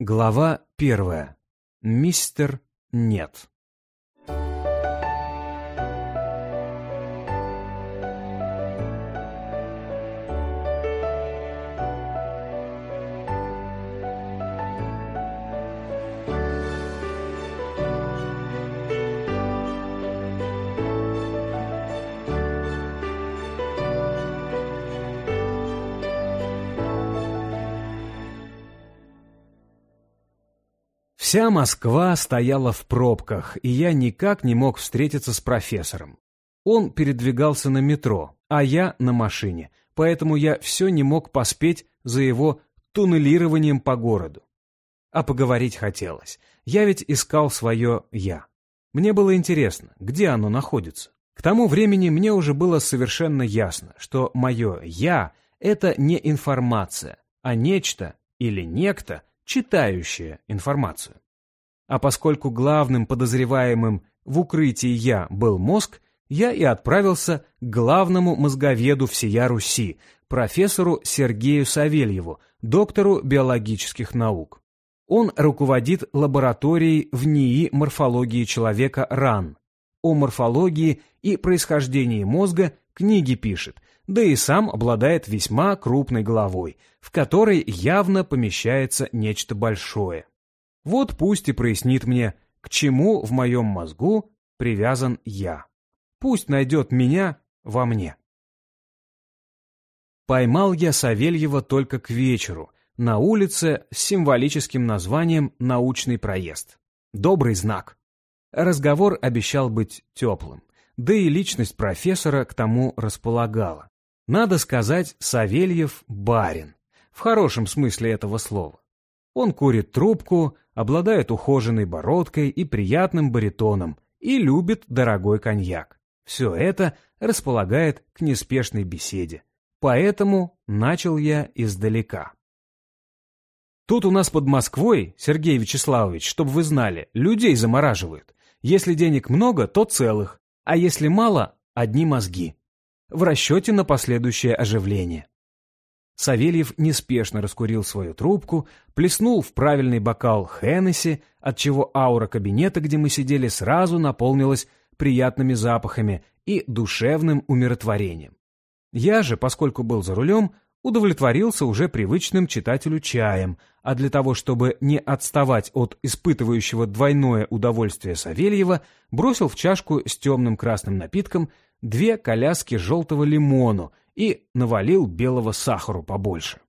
Глава первая. Мистер Нет. Вся Москва стояла в пробках, и я никак не мог встретиться с профессором. Он передвигался на метро, а я на машине, поэтому я все не мог поспеть за его туннелированием по городу. А поговорить хотелось. Я ведь искал свое «я». Мне было интересно, где оно находится. К тому времени мне уже было совершенно ясно, что мое «я» — это не информация, а нечто или некто, читающее информацию. А поскольку главным подозреваемым в укрытии я был мозг, я и отправился к главному мозговеду всея Руси, профессору Сергею Савельеву, доктору биологических наук. Он руководит лабораторией в НИИ морфологии человека РАН. О морфологии и происхождении мозга книги пишет, да и сам обладает весьма крупной головой, в которой явно помещается нечто большое. Вот пусть и прояснит мне, к чему в моем мозгу привязан я. Пусть найдет меня во мне. Поймал я Савельева только к вечеру, на улице с символическим названием «Научный проезд». Добрый знак. Разговор обещал быть теплым, да и личность профессора к тому располагала. Надо сказать, Савельев барин, в хорошем смысле этого слова. Он курит трубку, обладает ухоженной бородкой и приятным баритоном и любит дорогой коньяк. Все это располагает к неспешной беседе. Поэтому начал я издалека. Тут у нас под Москвой, Сергей Вячеславович, чтобы вы знали, людей замораживают. Если денег много, то целых, а если мало, одни мозги в расчете на последующее оживление. Савельев неспешно раскурил свою трубку, плеснул в правильный бокал Хеннесси, отчего аура кабинета, где мы сидели, сразу наполнилась приятными запахами и душевным умиротворением. Я же, поскольку был за рулем, удовлетворился уже привычным читателю чаем, а для того, чтобы не отставать от испытывающего двойное удовольствие Савельева, бросил в чашку с темным красным напитком две коляски желтого лимону и навалил белого сахару побольше.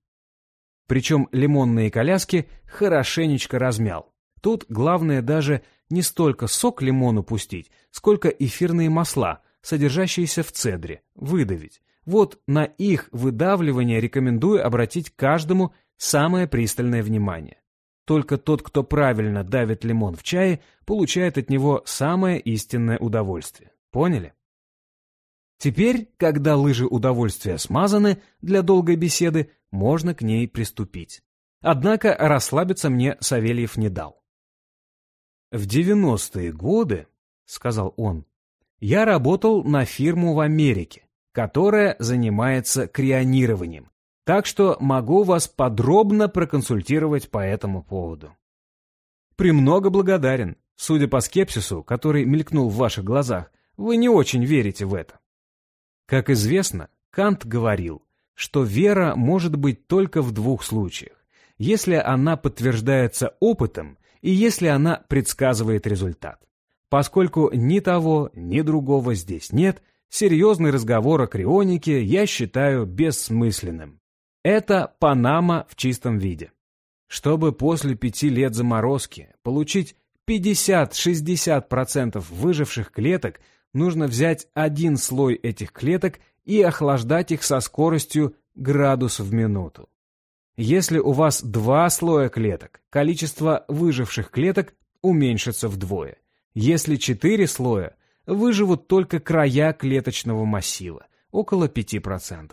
Причем лимонные коляски хорошенечко размял. Тут главное даже не столько сок лимону пустить, сколько эфирные масла, содержащиеся в цедре, выдавить. Вот на их выдавливание рекомендую обратить каждому самое пристальное внимание. Только тот, кто правильно давит лимон в чае, получает от него самое истинное удовольствие. Поняли? Теперь, когда лыжи удовольствия смазаны для долгой беседы, можно к ней приступить. Однако расслабиться мне Савельев не дал. «В девяностые годы, — сказал он, — я работал на фирму в Америке, которая занимается крионированием, так что могу вас подробно проконсультировать по этому поводу. Премного благодарен. Судя по скепсису, который мелькнул в ваших глазах, вы не очень верите в это. Как известно, Кант говорил, что вера может быть только в двух случаях. Если она подтверждается опытом и если она предсказывает результат. Поскольку ни того, ни другого здесь нет, серьезный разговор о крионике я считаю бессмысленным. Это Панама в чистом виде. Чтобы после пяти лет заморозки получить 50-60% выживших клеток, нужно взять один слой этих клеток и охлаждать их со скоростью градус в минуту. Если у вас два слоя клеток, количество выживших клеток уменьшится вдвое. Если четыре слоя, выживут только края клеточного массива, около 5%.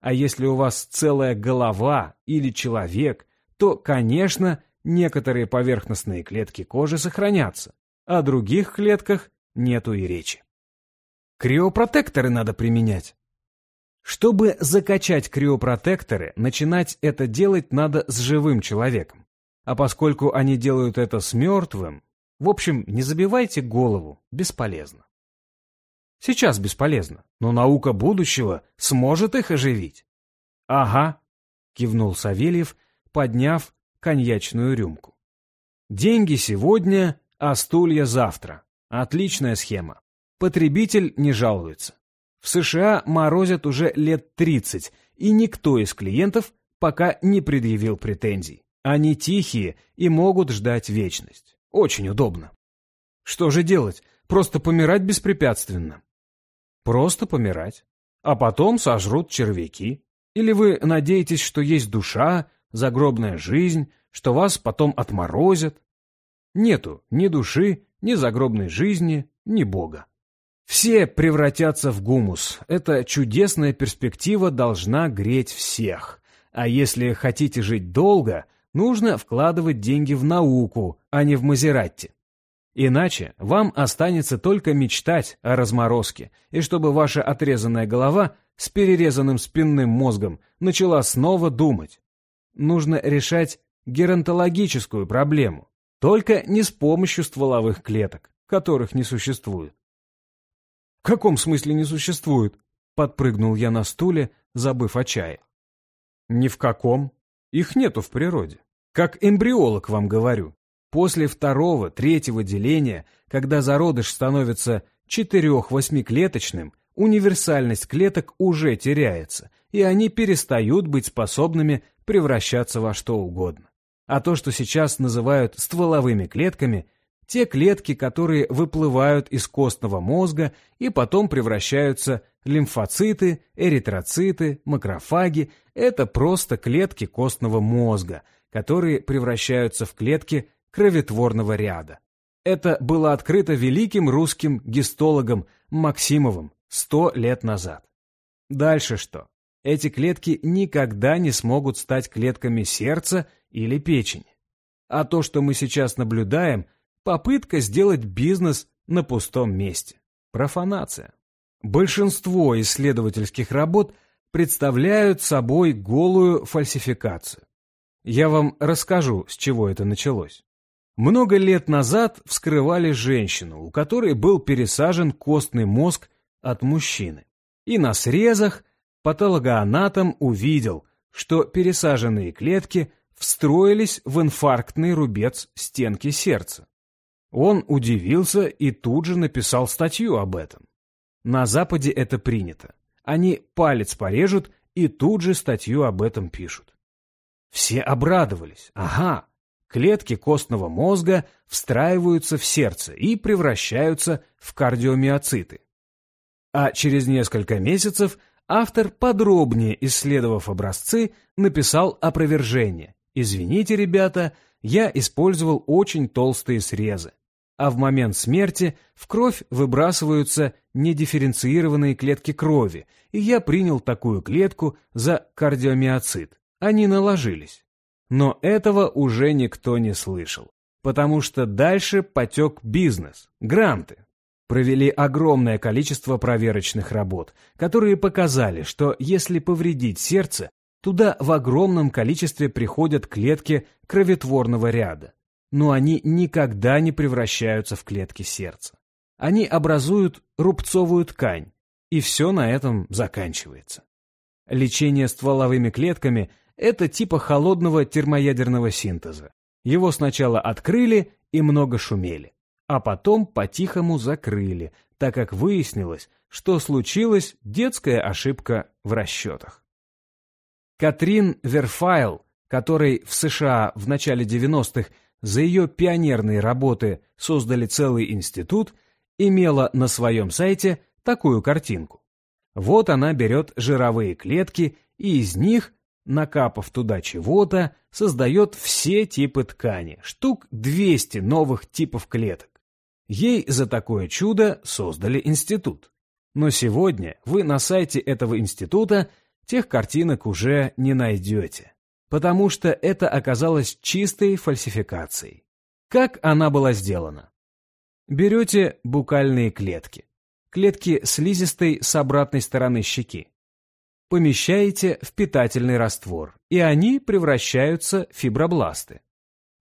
А если у вас целая голова или человек, то, конечно, некоторые поверхностные клетки кожи сохранятся, о других клетках нету и речи. Криопротекторы надо применять. Чтобы закачать криопротекторы, начинать это делать надо с живым человеком. А поскольку они делают это с мертвым, в общем, не забивайте голову, бесполезно. Сейчас бесполезно, но наука будущего сможет их оживить. Ага, кивнул Савельев, подняв коньячную рюмку. Деньги сегодня, а стулья завтра. Отличная схема. Потребитель не жалуется. В США морозят уже лет 30, и никто из клиентов пока не предъявил претензий. Они тихие и могут ждать вечность. Очень удобно. Что же делать? Просто помирать беспрепятственно? Просто помирать. А потом сожрут червяки. Или вы надеетесь, что есть душа, загробная жизнь, что вас потом отморозят? Нету ни души, ни загробной жизни, ни Бога. Все превратятся в гумус. Эта чудесная перспектива должна греть всех. А если хотите жить долго, нужно вкладывать деньги в науку, а не в Мазератти. Иначе вам останется только мечтать о разморозке, и чтобы ваша отрезанная голова с перерезанным спинным мозгом начала снова думать. Нужно решать геронтологическую проблему, только не с помощью стволовых клеток, которых не существует. «В каком смысле не существует?» — подпрыгнул я на стуле, забыв о чае. «Ни в каком. Их нету в природе. Как эмбриолог вам говорю. После второго, третьего деления, когда зародыш становится четырех-восьмиклеточным, универсальность клеток уже теряется, и они перестают быть способными превращаться во что угодно. А то, что сейчас называют стволовыми клетками, те клетки, которые выплывают из костного мозга и потом превращаются лимфоциты, эритроциты, макрофаги, это просто клетки костного мозга – которые превращаются в клетки кроветворного ряда. Это было открыто великим русским гистологом Максимовым сто лет назад. Дальше что? Эти клетки никогда не смогут стать клетками сердца или печени. А то, что мы сейчас наблюдаем, попытка сделать бизнес на пустом месте. Профанация. Большинство исследовательских работ представляют собой голую фальсификацию. Я вам расскажу, с чего это началось. Много лет назад вскрывали женщину, у которой был пересажен костный мозг от мужчины. И на срезах патологоанатом увидел, что пересаженные клетки встроились в инфарктный рубец стенки сердца. Он удивился и тут же написал статью об этом. На Западе это принято. Они палец порежут и тут же статью об этом пишут. Все обрадовались. Ага, клетки костного мозга встраиваются в сердце и превращаются в кардиомиоциты. А через несколько месяцев автор, подробнее исследовав образцы, написал опровержение. «Извините, ребята, я использовал очень толстые срезы, а в момент смерти в кровь выбрасываются недифференцированные клетки крови, и я принял такую клетку за кардиомиоцит. Они наложились. Но этого уже никто не слышал, потому что дальше потек бизнес, гранты. Провели огромное количество проверочных работ, которые показали, что если повредить сердце, туда в огромном количестве приходят клетки кроветворного ряда, но они никогда не превращаются в клетки сердца. Они образуют рубцовую ткань, и все на этом заканчивается. Лечение стволовыми клетками – это типа холодного термоядерного синтеза. Его сначала открыли и много шумели, а потом по-тихому закрыли, так как выяснилось, что случилась детская ошибка в расчетах. Катрин Верфайл, которой в США в начале 90-х за ее пионерные работы создали целый институт, имела на своем сайте такую картинку. Вот она берет жировые клетки и из них накапав туда чего-то, создает все типы ткани, штук 200 новых типов клеток. Ей за такое чудо создали институт. Но сегодня вы на сайте этого института тех картинок уже не найдете, потому что это оказалось чистой фальсификацией. Как она была сделана? Берете букальные клетки, клетки слизистой с обратной стороны щеки, помещаете в питательный раствор, и они превращаются в фибробласты.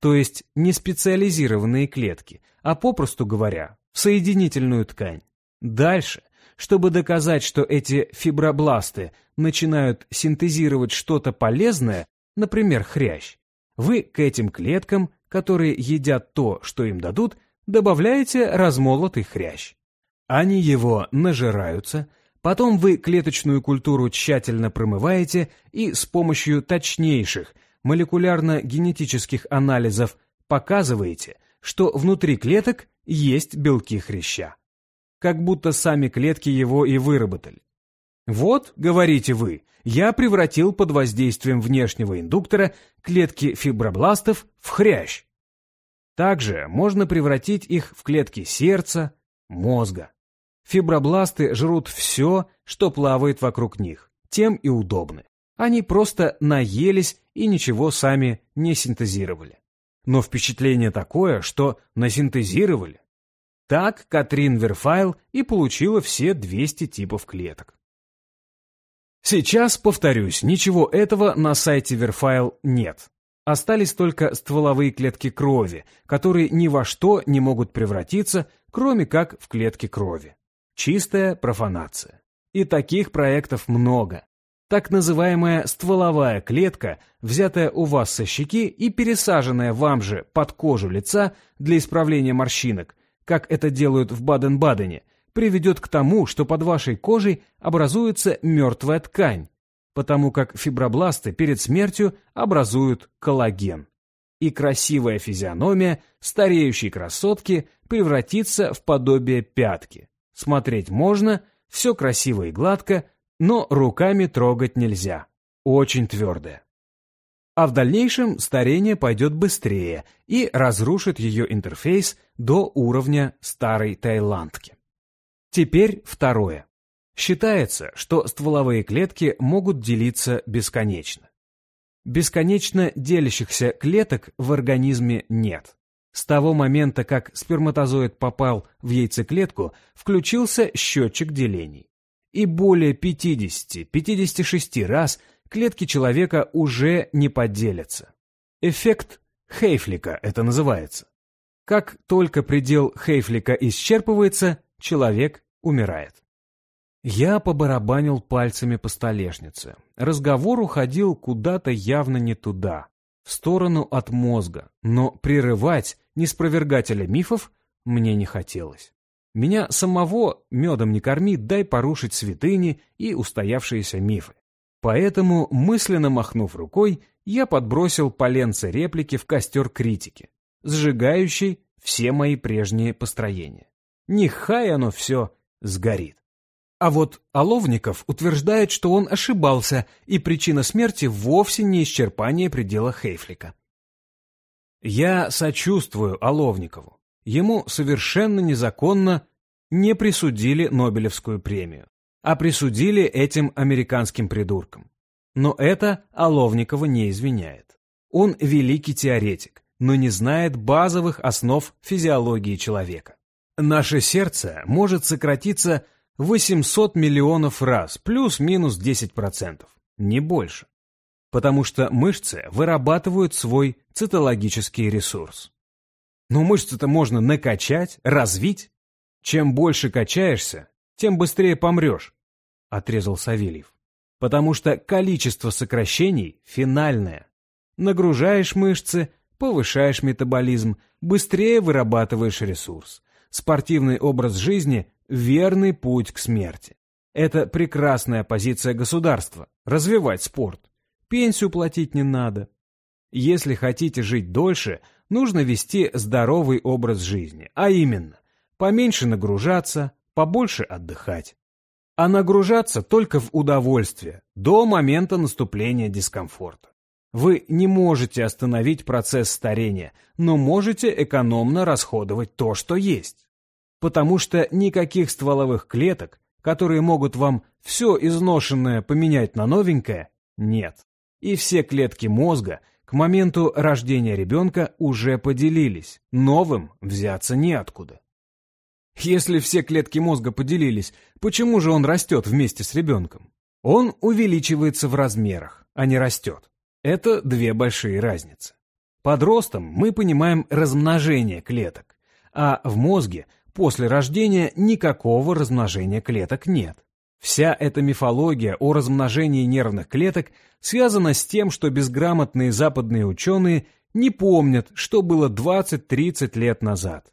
то есть не специализированные клетки, а попросту говоря, в соединительную ткань. Дальше, чтобы доказать, что эти фибробласты начинают синтезировать что-то полезное, например, хрящ, вы к этим клеткам, которые едят то, что им дадут, добавляете размолотый хрящ. Они его нажираются, потом вы клеточную культуру тщательно промываете и с помощью точнейших молекулярно-генетических анализов показываете, что внутри клеток есть белки хряща. Как будто сами клетки его и выработали. Вот, говорите вы, я превратил под воздействием внешнего индуктора клетки фибробластов в хрящ. Также можно превратить их в клетки сердца, мозга. Фибробласты жрут все, что плавает вокруг них, тем и удобны. Они просто наелись и ничего сами не синтезировали. Но впечатление такое, что насинтезировали. Так Катрин Верфайл и получила все 200 типов клеток. Сейчас, повторюсь, ничего этого на сайте Верфайл нет. Остались только стволовые клетки крови, которые ни во что не могут превратиться, кроме как в клетки крови. Чистая профанация. И таких проектов много. Так называемая стволовая клетка, взятая у вас со щеки и пересаженная вам же под кожу лица для исправления морщинок, как это делают в Баден-Бадене, приведет к тому, что под вашей кожей образуется мертвая ткань, потому как фибробласты перед смертью образуют коллаген. И красивая физиономия стареющей красотки превратится в подобие пятки. Смотреть можно, все красиво и гладко, но руками трогать нельзя. Очень твердое. А в дальнейшем старение пойдет быстрее и разрушит ее интерфейс до уровня старой тайландки. Теперь второе. Считается, что стволовые клетки могут делиться бесконечно. Бесконечно делящихся клеток в организме нет. С того момента, как сперматозоид попал в яйцеклетку, включился счетчик делений. И более 50-56 раз клетки человека уже не поделятся. Эффект Хейфлика это называется. Как только предел Хейфлика исчерпывается, человек умирает. Я побарабанил пальцами по столешнице. Разговор уходил куда-то явно не туда, в сторону от мозга, но прерывать неспровергателя мифов мне не хотелось. Меня самого медом не корми, дай порушить святыни и устоявшиеся мифы. Поэтому, мысленно махнув рукой, я подбросил поленце реплики в костер критики, сжигающий все мои прежние построения. Нехай оно все сгорит. А вот Оловников утверждает, что он ошибался, и причина смерти вовсе не исчерпание предела Хейфлика. Я сочувствую Оловникову. Ему совершенно незаконно не присудили Нобелевскую премию, а присудили этим американским придуркам. Но это Оловникова не извиняет. Он великий теоретик, но не знает базовых основ физиологии человека. Наше сердце может сократиться 800 миллионов раз, плюс-минус 10%, не больше. Потому что мышцы вырабатывают свой цитологический ресурс. Но мышцы-то можно накачать, развить. Чем больше качаешься, тем быстрее помрешь, отрезал Савельев. Потому что количество сокращений финальное. Нагружаешь мышцы, повышаешь метаболизм, быстрее вырабатываешь ресурс. Спортивный образ жизни верный путь к смерти. Это прекрасная позиция государства – развивать спорт. Пенсию платить не надо. Если хотите жить дольше, нужно вести здоровый образ жизни, а именно – поменьше нагружаться, побольше отдыхать. А нагружаться только в удовольствие, до момента наступления дискомфорта. Вы не можете остановить процесс старения, но можете экономно расходовать то, что есть потому что никаких стволовых клеток, которые могут вам все изношенное поменять на новенькое, нет. И все клетки мозга к моменту рождения ребенка уже поделились, новым взяться неоткуда. Если все клетки мозга поделились, почему же он растет вместе с ребенком? Он увеличивается в размерах, а не растет. Это две большие разницы. Под ростом мы понимаем размножение клеток, а в мозге после рождения никакого размножения клеток нет. Вся эта мифология о размножении нервных клеток связана с тем, что безграмотные западные ученые не помнят, что было 20-30 лет назад.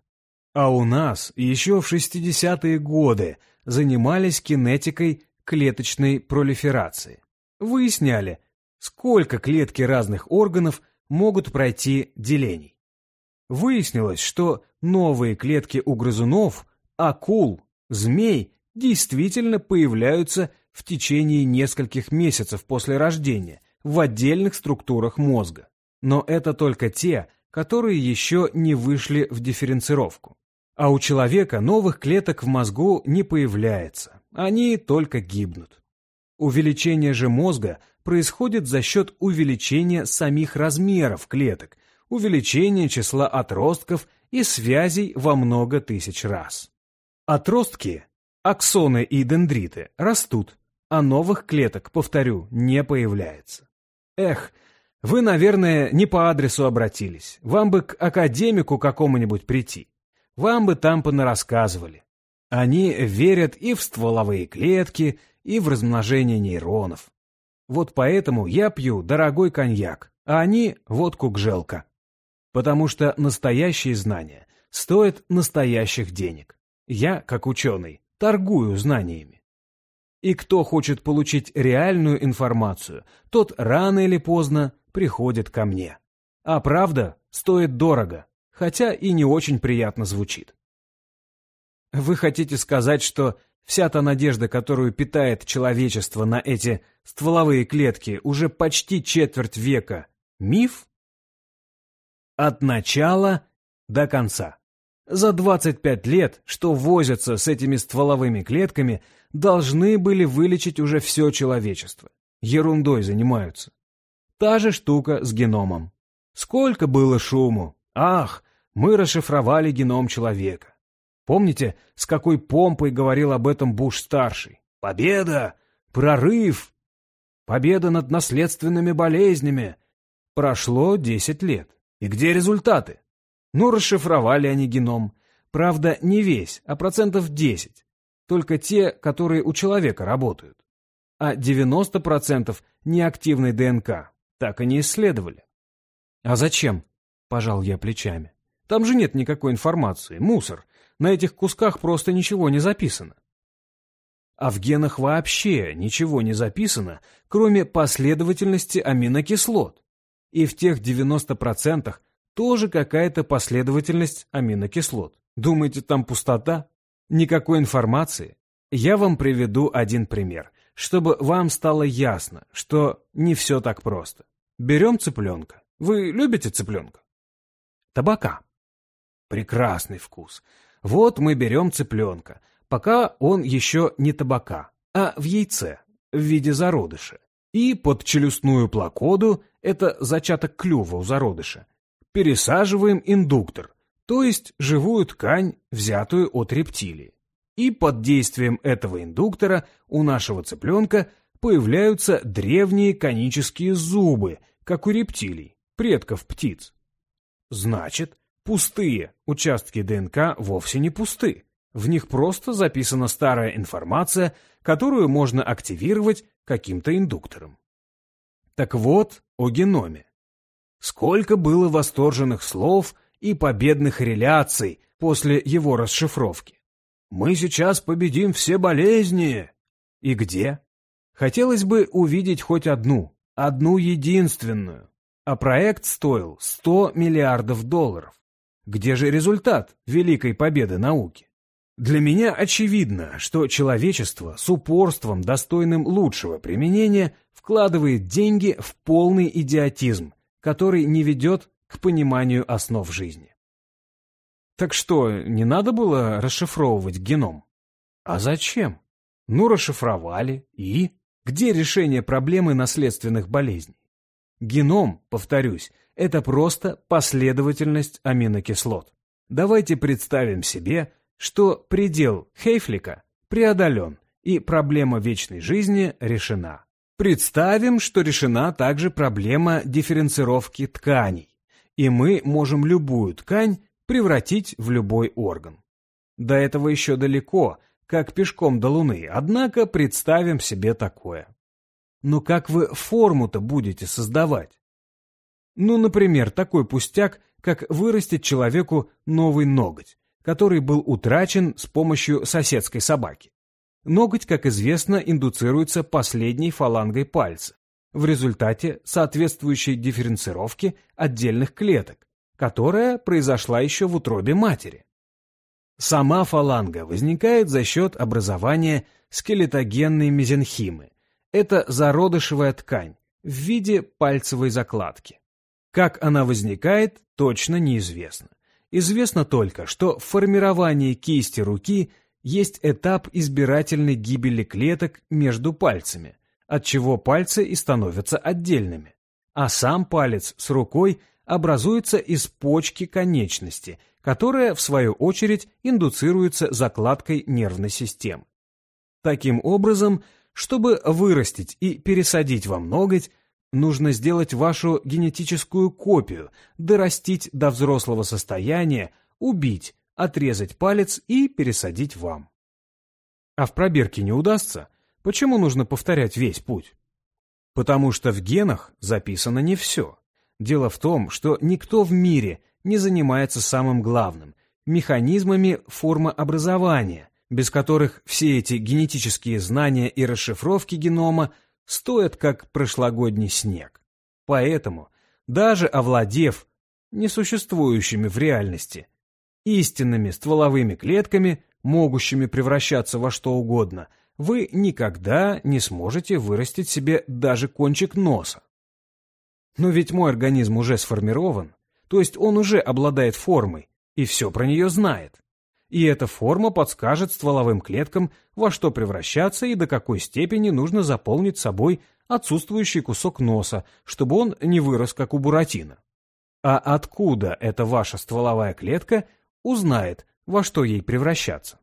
А у нас еще в 60-е годы занимались кинетикой клеточной пролиферации. Выясняли, сколько клетки разных органов могут пройти делений. Выяснилось, что новые клетки у грызунов, акул, змей действительно появляются в течение нескольких месяцев после рождения в отдельных структурах мозга. Но это только те, которые еще не вышли в дифференцировку. А у человека новых клеток в мозгу не появляется, они только гибнут. Увеличение же мозга происходит за счет увеличения самих размеров клеток, увеличения числа отростков и связей во много тысяч раз. Отростки Аксоны и дендриты растут, а новых клеток, повторю, не появляется. Эх, вы, наверное, не по адресу обратились. Вам бы к академику какому-нибудь прийти. Вам бы там понарассказывали. Они верят и в стволовые клетки, и в размножение нейронов. Вот поэтому я пью дорогой коньяк, а они — водку гжелка. Потому что настоящие знания стоят настоящих денег. Я, как ученый, торгую знаниями. И кто хочет получить реальную информацию, тот рано или поздно приходит ко мне. А правда стоит дорого, хотя и не очень приятно звучит. Вы хотите сказать, что вся та надежда, которую питает человечество на эти стволовые клетки уже почти четверть века, миф? От начала до конца. За 25 лет, что возятся с этими стволовыми клетками, должны были вылечить уже все человечество. Ерундой занимаются. Та же штука с геномом. Сколько было шуму! Ах, мы расшифровали геном человека. Помните, с какой помпой говорил об этом Буш-старший? Победа! Прорыв! Победа над наследственными болезнями! Прошло 10 лет. И где результаты? Ну, расшифровали они геном. Правда, не весь, а процентов 10. Только те, которые у человека работают. А 90% неактивной ДНК так и не исследовали. А зачем? Пожал я плечами. Там же нет никакой информации, мусор. На этих кусках просто ничего не записано. А в генах вообще ничего не записано, кроме последовательности аминокислот. И в тех 90% тоже какая-то последовательность аминокислот. Думаете, там пустота? Никакой информации? Я вам приведу один пример, чтобы вам стало ясно, что не все так просто. Берем цыпленка. Вы любите цыпленка? Табака. Прекрасный вкус. Вот мы берем цыпленка, пока он еще не табака, а в яйце, в виде зародыша. И под челюстную плакоду, это зачаток клюва у зародыша, пересаживаем индуктор, то есть живую ткань, взятую от рептилии. И под действием этого индуктора у нашего цыпленка появляются древние конические зубы, как у рептилий, предков птиц. Значит, пустые участки ДНК вовсе не пусты. В них просто записана старая информация, которую можно активировать каким-то индуктором. Так вот, о геноме. Сколько было восторженных слов и победных реляций после его расшифровки. «Мы сейчас победим все болезни!» И где? Хотелось бы увидеть хоть одну, одну единственную. А проект стоил 100 миллиардов долларов. Где же результат великой победы науки? Для меня очевидно, что человечество с упорством, достойным лучшего применения, вкладывает деньги в полный идиотизм, который не ведет к пониманию основ жизни. Так что, не надо было расшифровывать геном? А зачем? Ну, расшифровали, и? Где решение проблемы наследственных болезней? Геном, повторюсь, это просто последовательность аминокислот. Давайте представим себе, что предел Хейфлика преодолен, и проблема вечной жизни решена. Представим, что решена также проблема дифференцировки тканей. и мы можем любую ткань превратить в любой орган. До этого еще далеко, как пешком до Луны, однако представим себе такое. Но как вы форму-то будете создавать? Ну, например, такой пустяк, как вырастить человеку новый ноготь, который был утрачен с помощью соседской собаки. Ноготь, как известно, индуцируется последней фалангой пальца в результате соответствующей дифференцировки отдельных клеток, которая произошла еще в утробе матери. Сама фаланга возникает за счет образования скелетогенной мезенхимы. Это зародышевая ткань в виде пальцевой закладки. Как она возникает, точно неизвестно. Известно только, что в формировании кисти руки есть этап избирательной гибели клеток между пальцами, от чего пальцы и становятся отдельными. А сам палец с рукой образуется из почки конечности, которая, в свою очередь, индуцируется закладкой нервной системы. Таким образом, чтобы вырастить и пересадить вам ноготь, нужно сделать вашу генетическую копию, дорастить до взрослого состояния, убить, отрезать палец и пересадить вам. А в пробирке не удастся? Почему нужно повторять весь путь? Потому что в генах записано не все. Дело в том, что никто в мире не занимается самым главным – механизмами формообразования, без которых все эти генетические знания и расшифровки генома стоят как прошлогодний снег. Поэтому, даже овладев несуществующими в реальности истинными стволовыми клетками, могущими превращаться во что угодно, вы никогда не сможете вырастить себе даже кончик носа. Но ведь мой организм уже сформирован, то есть он уже обладает формой и все про нее знает и эта форма подскажет стволовым клеткам, во что превращаться и до какой степени нужно заполнить собой отсутствующий кусок носа, чтобы он не вырос, как у Буратино. А откуда эта ваша стволовая клетка узнает, во что ей превращаться?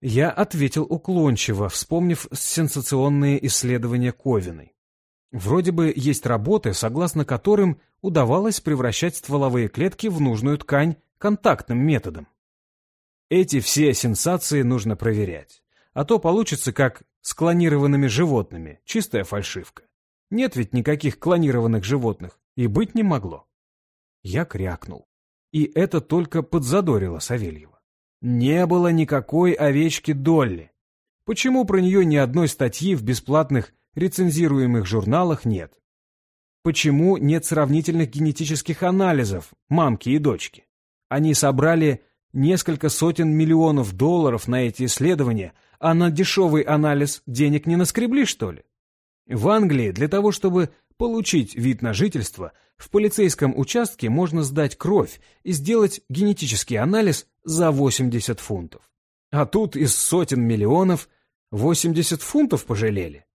Я ответил уклончиво, вспомнив сенсационные исследования Ковиной. Вроде бы есть работы, согласно которым удавалось превращать стволовые клетки в нужную ткань контактным методом. Эти все сенсации нужно проверять. А то получится как с клонированными животными, чистая фальшивка. Нет ведь никаких клонированных животных, и быть не могло. Я крякнул. И это только подзадорило Савельева. Не было никакой овечки Долли. Почему про нее ни одной статьи в бесплатных рецензируемых журналах нет? Почему нет сравнительных генетических анализов мамки и дочки? Они собрали несколько сотен миллионов долларов на эти исследования, а на дешевый анализ денег не наскребли, что ли? В Англии для того, чтобы получить вид на жительство, в полицейском участке можно сдать кровь и сделать генетический анализ за 80 фунтов. А тут из сотен миллионов 80 фунтов пожалели.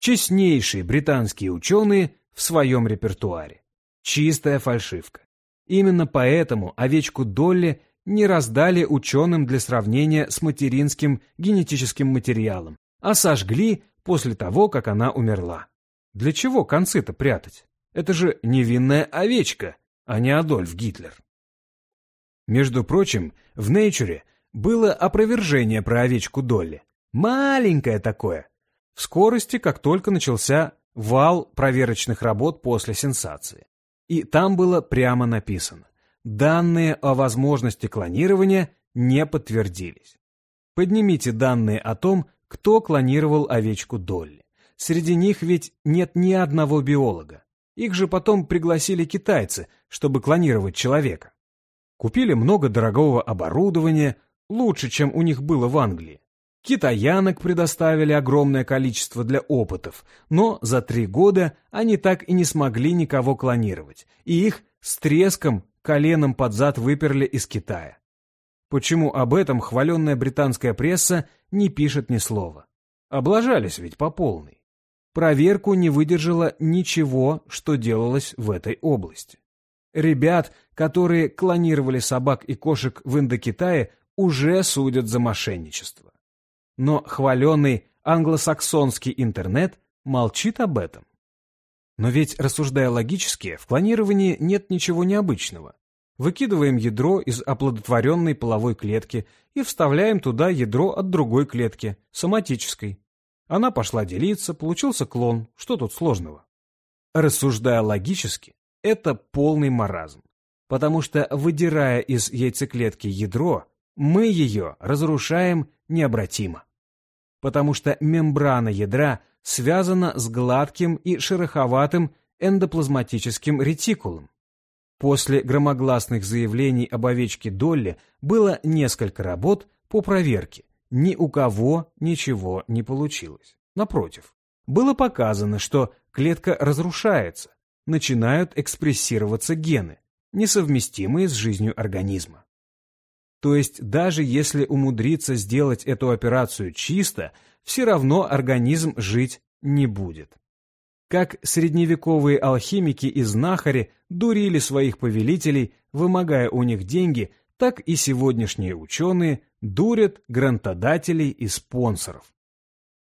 Честнейшие британские ученые в своем репертуаре. Чистая фальшивка. Именно поэтому овечку Долли не раздали ученым для сравнения с материнским генетическим материалом, а сожгли после того, как она умерла. Для чего концы-то прятать? Это же невинная овечка, а не Адольф Гитлер. Между прочим, в Nature было опровержение про овечку Долли. Маленькое такое. В скорости, как только начался вал проверочных работ после сенсации. И там было прямо написано данные о возможности клонирования не подтвердились. Поднимите данные о том, кто клонировал овечку Долли. Среди них ведь нет ни одного биолога. Их же потом пригласили китайцы, чтобы клонировать человека. Купили много дорогого оборудования, лучше, чем у них было в Англии. Китаянок предоставили огромное количество для опытов, но за три года они так и не смогли никого клонировать, и их с треском коленом под зад выперли из Китая. Почему об этом хваленная британская пресса не пишет ни слова? Облажались ведь по полной. Проверку не выдержало ничего, что делалось в этой области. Ребят, которые клонировали собак и кошек в Индокитае, уже судят за мошенничество. Но хваленный англосаксонский интернет молчит об этом. Но ведь, рассуждая логически, в клонировании нет ничего необычного. Выкидываем ядро из оплодотворенной половой клетки и вставляем туда ядро от другой клетки, соматической. Она пошла делиться, получился клон. Что тут сложного? Рассуждая логически, это полный маразм. Потому что, выдирая из яйцеклетки ядро, мы ее разрушаем необратимо. Потому что мембрана ядра связана с гладким и шероховатым эндоплазматическим ретикулом. После громогласных заявлений об овечке Долли было несколько работ по проверке. Ни у кого ничего не получилось. Напротив, было показано, что клетка разрушается, начинают экспрессироваться гены, несовместимые с жизнью организма. То есть даже если умудриться сделать эту операцию чисто, все равно организм жить не будет. Как средневековые алхимики и знахари дурили своих повелителей, вымогая у них деньги, так и сегодняшние ученые дурят грантодателей и спонсоров.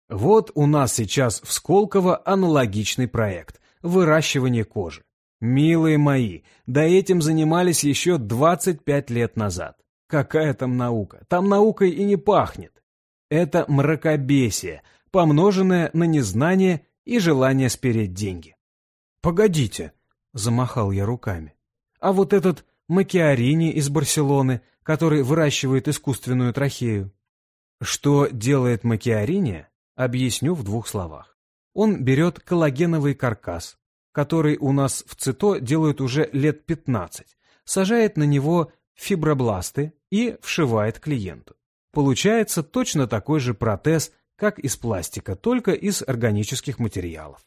Вот у нас сейчас в Сколково аналогичный проект – выращивание кожи. Милые мои, да этим занимались еще 25 лет назад. Какая там наука? Там наукой и не пахнет. Это мракобесие, помноженное на незнание и желание спереть деньги. «Погодите», — замахал я руками, «а вот этот Макиарини из Барселоны, который выращивает искусственную трахею». Что делает Макиарини, объясню в двух словах. Он берет коллагеновый каркас, который у нас в ЦИТО делают уже лет 15, сажает на него фибробласты и вшивает клиенту. Получается точно такой же протез, как из пластика, только из органических материалов.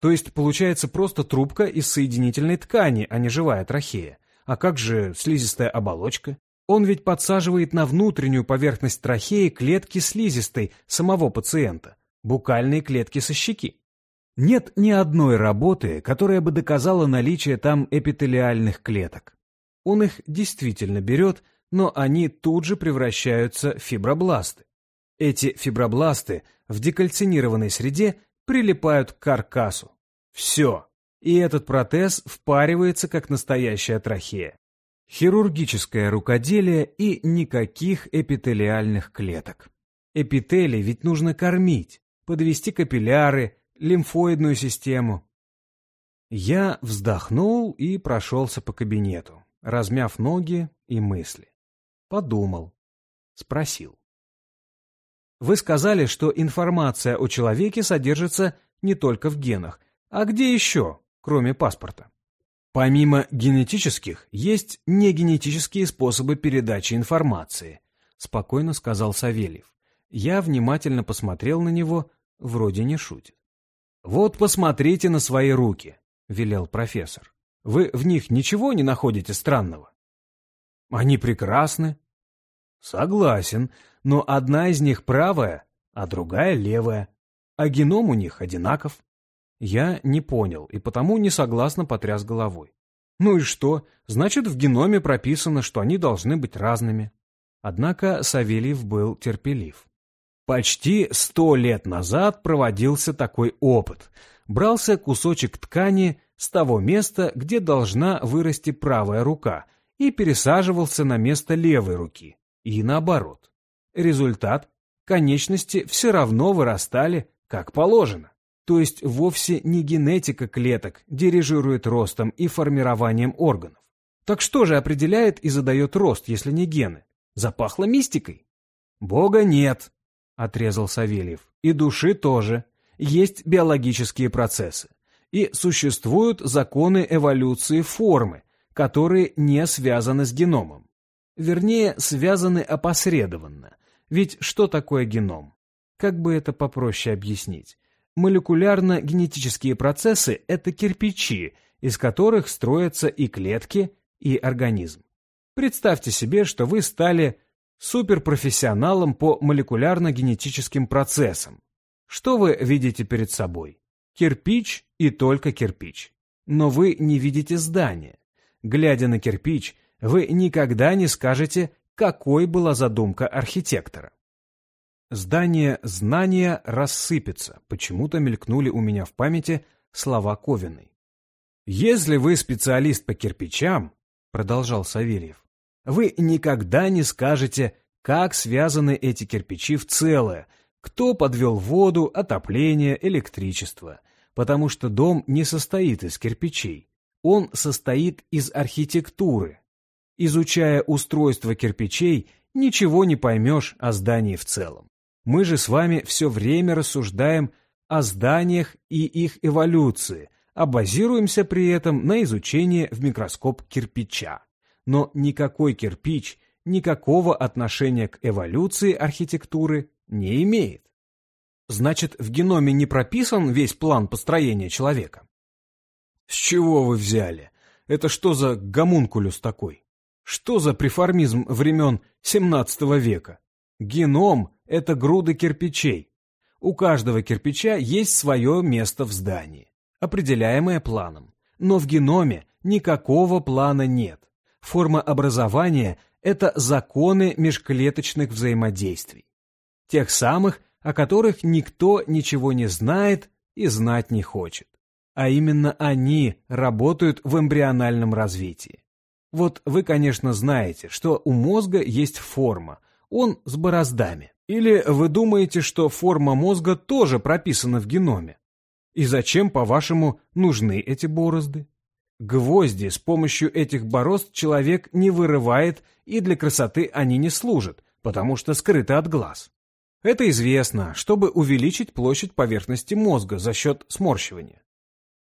То есть получается просто трубка из соединительной ткани, а не живая трахея. А как же слизистая оболочка? Он ведь подсаживает на внутреннюю поверхность трахеи клетки слизистой самого пациента, букальные клетки со щеки. Нет ни одной работы, которая бы доказала наличие там эпителиальных клеток. Он их действительно берет, но они тут же превращаются в фибробласты. Эти фибробласты в декальцинированной среде прилипают к каркасу. Все. И этот протез впаривается как настоящая трахея. Хирургическое рукоделие и никаких эпителиальных клеток. Эпители ведь нужно кормить, подвести капилляры, лимфоидную систему. Я вздохнул и прошелся по кабинету размяв ноги и мысли. Подумал. Спросил. Вы сказали, что информация о человеке содержится не только в генах. А где еще, кроме паспорта? Помимо генетических, есть негенетические способы передачи информации, спокойно сказал Савельев. Я внимательно посмотрел на него, вроде не шутит. Вот посмотрите на свои руки, велел профессор. Вы в них ничего не находите странного? Они прекрасны. Согласен, но одна из них правая, а другая левая. А геном у них одинаков. Я не понял и потому не согласно потряс головой. Ну и что? Значит, в геноме прописано, что они должны быть разными. Однако Савельев был терпелив. Почти сто лет назад проводился такой опыт. Брался кусочек ткани с того места, где должна вырасти правая рука, и пересаживался на место левой руки, и наоборот. Результат – конечности все равно вырастали, как положено. То есть вовсе не генетика клеток дирижирует ростом и формированием органов. Так что же определяет и задает рост, если не гены? Запахло мистикой? Бога нет, отрезал Савельев. И души тоже. Есть биологические процессы и существуют законы эволюции формы, которые не связаны с геномом. Вернее, связаны опосредованно. Ведь что такое геном? Как бы это попроще объяснить? Молекулярно-генетические процессы – это кирпичи, из которых строятся и клетки, и организм. Представьте себе, что вы стали суперпрофессионалом по молекулярно-генетическим процессам. Что вы видите перед собой? Кирпич и только кирпич. Но вы не видите здания. Глядя на кирпич, вы никогда не скажете, какой была задумка архитектора. Здание знания рассыпется, почему-то мелькнули у меня в памяти слова Ковиной. «Если вы специалист по кирпичам, — продолжал Савельев, — вы никогда не скажете, как связаны эти кирпичи в целое, кто подвел воду, отопление, электричество, потому что дом не состоит из кирпичей, он состоит из архитектуры. Изучая устройство кирпичей, ничего не поймешь о здании в целом. Мы же с вами все время рассуждаем о зданиях и их эволюции, а базируемся при этом на изучении в микроскоп кирпича. Но никакой кирпич никакого отношения к эволюции архитектуры не имеет. Значит, в геноме не прописан весь план построения человека? С чего вы взяли? Это что за гомункулюс такой? Что за преформизм времен XVII века? Геном — это груды кирпичей. У каждого кирпича есть свое место в здании, определяемое планом. Но в геноме никакого плана нет. Форма образования — это законы межклеточных взаимодействий. Тех самых, о которых никто ничего не знает и знать не хочет. А именно они работают в эмбриональном развитии. Вот вы, конечно, знаете, что у мозга есть форма, он с бороздами. Или вы думаете, что форма мозга тоже прописана в геноме? И зачем, по-вашему, нужны эти борозды? Гвозди с помощью этих борозд человек не вырывает, и для красоты они не служат, потому что скрыты от глаз. Это известно, чтобы увеличить площадь поверхности мозга за счет сморщивания.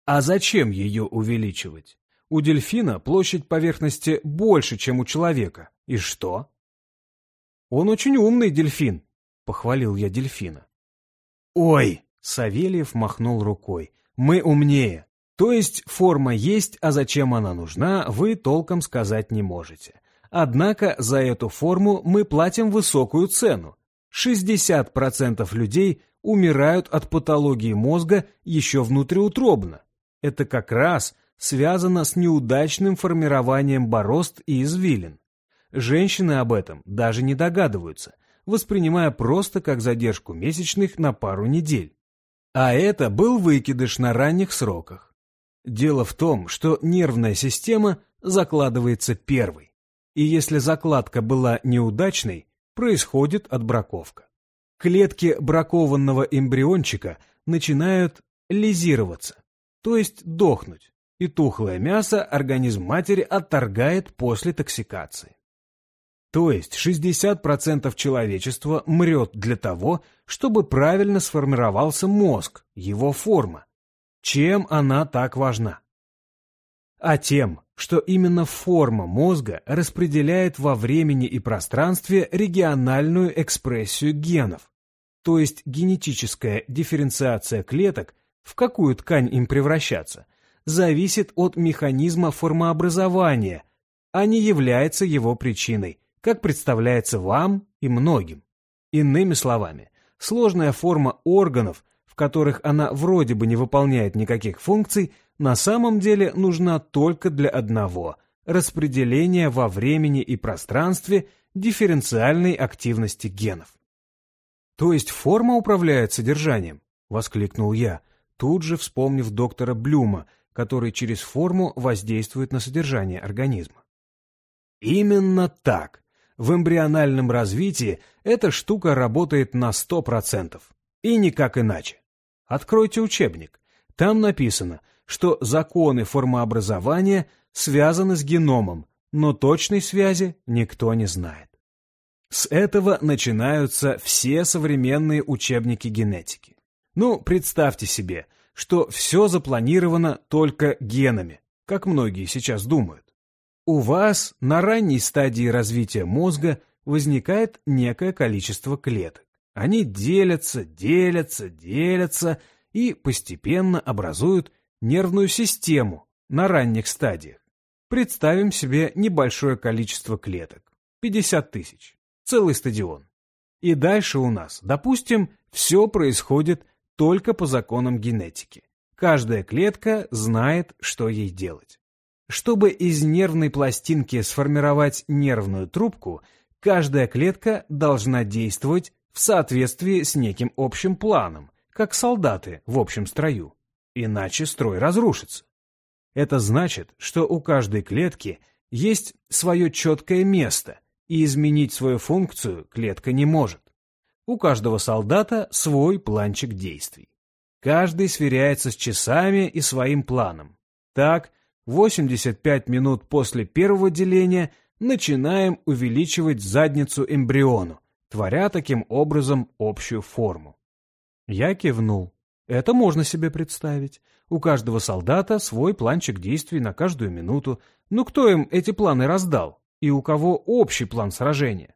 А зачем ее увеличивать? У дельфина площадь поверхности больше, чем у человека. И что? Он очень умный дельфин, похвалил я дельфина. Ой, Савельев махнул рукой. Мы умнее. То есть форма есть, а зачем она нужна, вы толком сказать не можете. Однако за эту форму мы платим высокую цену. 60% людей умирают от патологии мозга еще внутриутробно. Это как раз связано с неудачным формированием борозд и извилин. Женщины об этом даже не догадываются, воспринимая просто как задержку месячных на пару недель. А это был выкидыш на ранних сроках. Дело в том, что нервная система закладывается первой. И если закладка была неудачной, происходит отбраковка. Клетки бракованного эмбриончика начинают лизироваться, то есть дохнуть, и тухлое мясо организм матери отторгает после токсикации. То есть 60% человечества мрет для того, чтобы правильно сформировался мозг, его форма. Чем она так важна? А тем, что именно форма мозга распределяет во времени и пространстве региональную экспрессию генов, то есть генетическая дифференциация клеток, в какую ткань им превращаться, зависит от механизма формообразования, а не является его причиной, как представляется вам и многим. Иными словами, сложная форма органов, в которых она вроде бы не выполняет никаких функций, на самом деле нужна только для одного – распределения во времени и пространстве дифференциальной активности генов. «То есть форма управляет содержанием?» – воскликнул я, тут же вспомнив доктора Блюма, который через форму воздействует на содержание организма. Именно так. В эмбриональном развитии эта штука работает на 100%. И никак иначе. Откройте учебник. Там написано, что законы формообразования связаны с геномом, но точной связи никто не знает. С этого начинаются все современные учебники генетики. Ну, представьте себе, что все запланировано только генами, как многие сейчас думают. У вас на ранней стадии развития мозга возникает некое количество клеток. Они делятся, делятся, делятся и постепенно образуют нервную систему на ранних стадиях. Представим себе небольшое количество клеток, 50 тысяч, целый стадион. И дальше у нас, допустим, все происходит только по законам генетики. Каждая клетка знает, что ей делать. Чтобы из нервной пластинки сформировать нервную трубку, каждая клетка должна действовать в соответствии с неким общим планом, как солдаты в общем строю. иначе строй разрушится. Это значит, что у каждой клетки есть свое четкое место, и изменить свою функцию клетка не может. У каждого солдата свой планчик действий. Каждый сверяется с часами и своим планом. Так, 85 минут после первого деления начинаем увеличивать задницу эмбриону, творя таким образом общую форму. Я кивнул. Это можно себе представить. У каждого солдата свой планчик действий на каждую минуту. Ну кто им эти планы раздал? И у кого общий план сражения?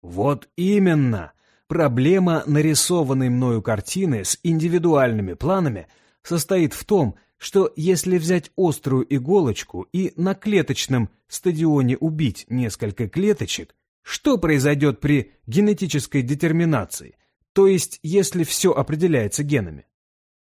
Вот именно! Проблема нарисованной мною картины с индивидуальными планами состоит в том, что если взять острую иголочку и на клеточном стадионе убить несколько клеточек, что произойдет при генетической детерминации, то есть если все определяется генами?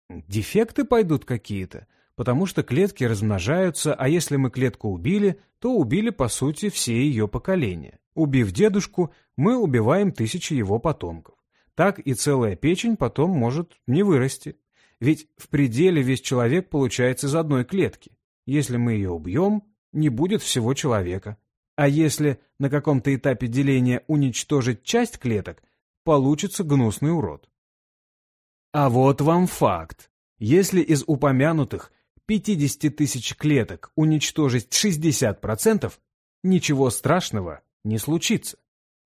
Дефекты пойдут какие-то, потому что клетки размножаются, а если мы клетку убили, то убили, по сути, все ее поколения. Убив дедушку, мы убиваем тысячи его потомков. Так и целая печень потом может не вырасти. Ведь в пределе весь человек получается из одной клетки. Если мы ее убьем, не будет всего человека. А если на каком-то этапе деления уничтожить часть клеток, получится гнусный урод. А вот вам факт. Если из упомянутых 50 тысяч клеток уничтожить 60%, ничего страшного не случится.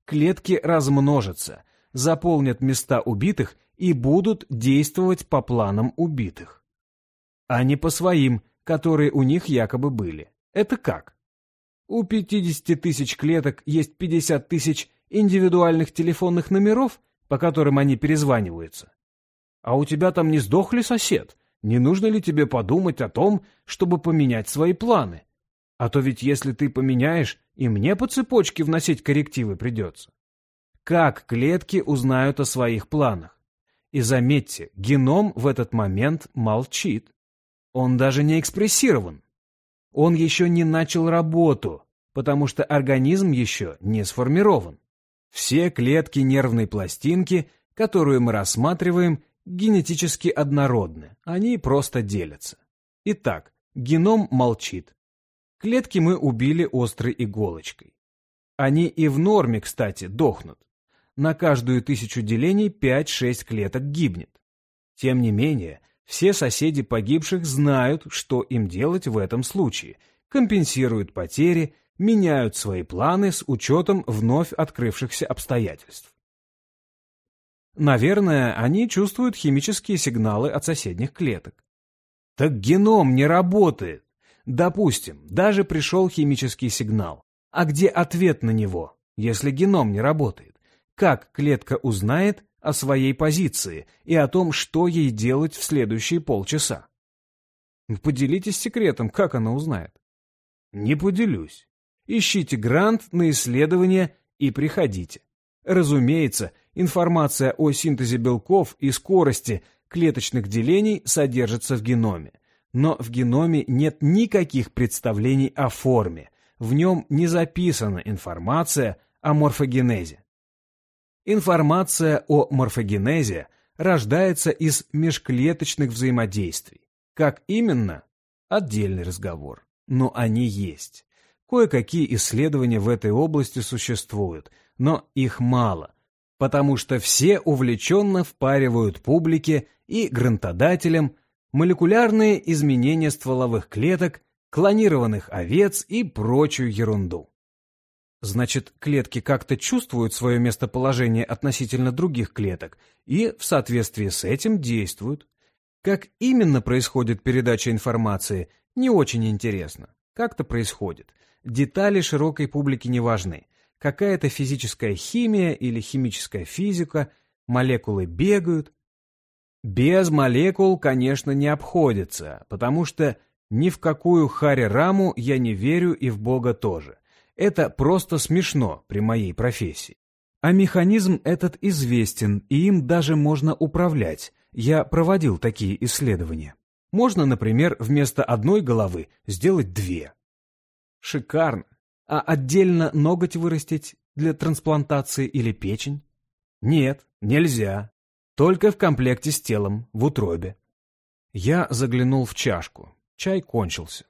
Клетки размножатся, заполнят места убитых и будут действовать по планам убитых. А не по своим, которые у них якобы были. Это как? У 50 тысяч клеток есть 50 тысяч индивидуальных телефонных номеров, по которым они перезваниваются. А у тебя там не сдох ли сосед? Не нужно ли тебе подумать о том, чтобы поменять свои планы? А то ведь если ты поменяешь, и мне по цепочке вносить коррективы придется. Как клетки узнают о своих планах? И заметьте, геном в этот момент молчит. Он даже не экспрессирован. Он еще не начал работу, потому что организм еще не сформирован. Все клетки нервной пластинки, которую мы рассматриваем, генетически однородны, они просто делятся. Итак, геном молчит, Клетки мы убили острой иголочкой. Они и в норме, кстати, дохнут. На каждую тысячу делений 5-6 клеток гибнет. Тем не менее, все соседи погибших знают, что им делать в этом случае, компенсируют потери, меняют свои планы с учетом вновь открывшихся обстоятельств. Наверное, они чувствуют химические сигналы от соседних клеток. Так геном не работает. Допустим, даже пришел химический сигнал. А где ответ на него, если геном не работает? Как клетка узнает о своей позиции и о том, что ей делать в следующие полчаса? Поделитесь секретом, как она узнает. Не поделюсь. Ищите грант на исследование и приходите. Разумеется, информация о синтезе белков и скорости клеточных делений содержится в геноме. Но в геноме нет никаких представлений о форме, в нем не записана информация о морфогенезе. Информация о морфогенезе рождается из межклеточных взаимодействий. Как именно? Отдельный разговор. Но они есть. Кое-какие исследования в этой области существуют, но их мало, потому что все увлеченно впаривают публике и грантодателям молекулярные изменения стволовых клеток, клонированных овец и прочую ерунду. Значит, клетки как-то чувствуют свое местоположение относительно других клеток и в соответствии с этим действуют. Как именно происходит передача информации, не очень интересно. Как-то происходит. Детали широкой публике не важны. Какая-то физическая химия или химическая физика, молекулы бегают, без молекул, конечно, не обходится, потому что ни в какую Хари-Раму я не верю и в Бога тоже. Это просто смешно при моей профессии. А механизм этот известен, и им даже можно управлять. Я проводил такие исследования. Можно, например, вместо одной головы сделать две. Шикарно. А отдельно ноготь вырастить для трансплантации или печень? Нет, нельзя. Только в комплекте с телом, в утробе. Я заглянул в чашку. Чай кончился.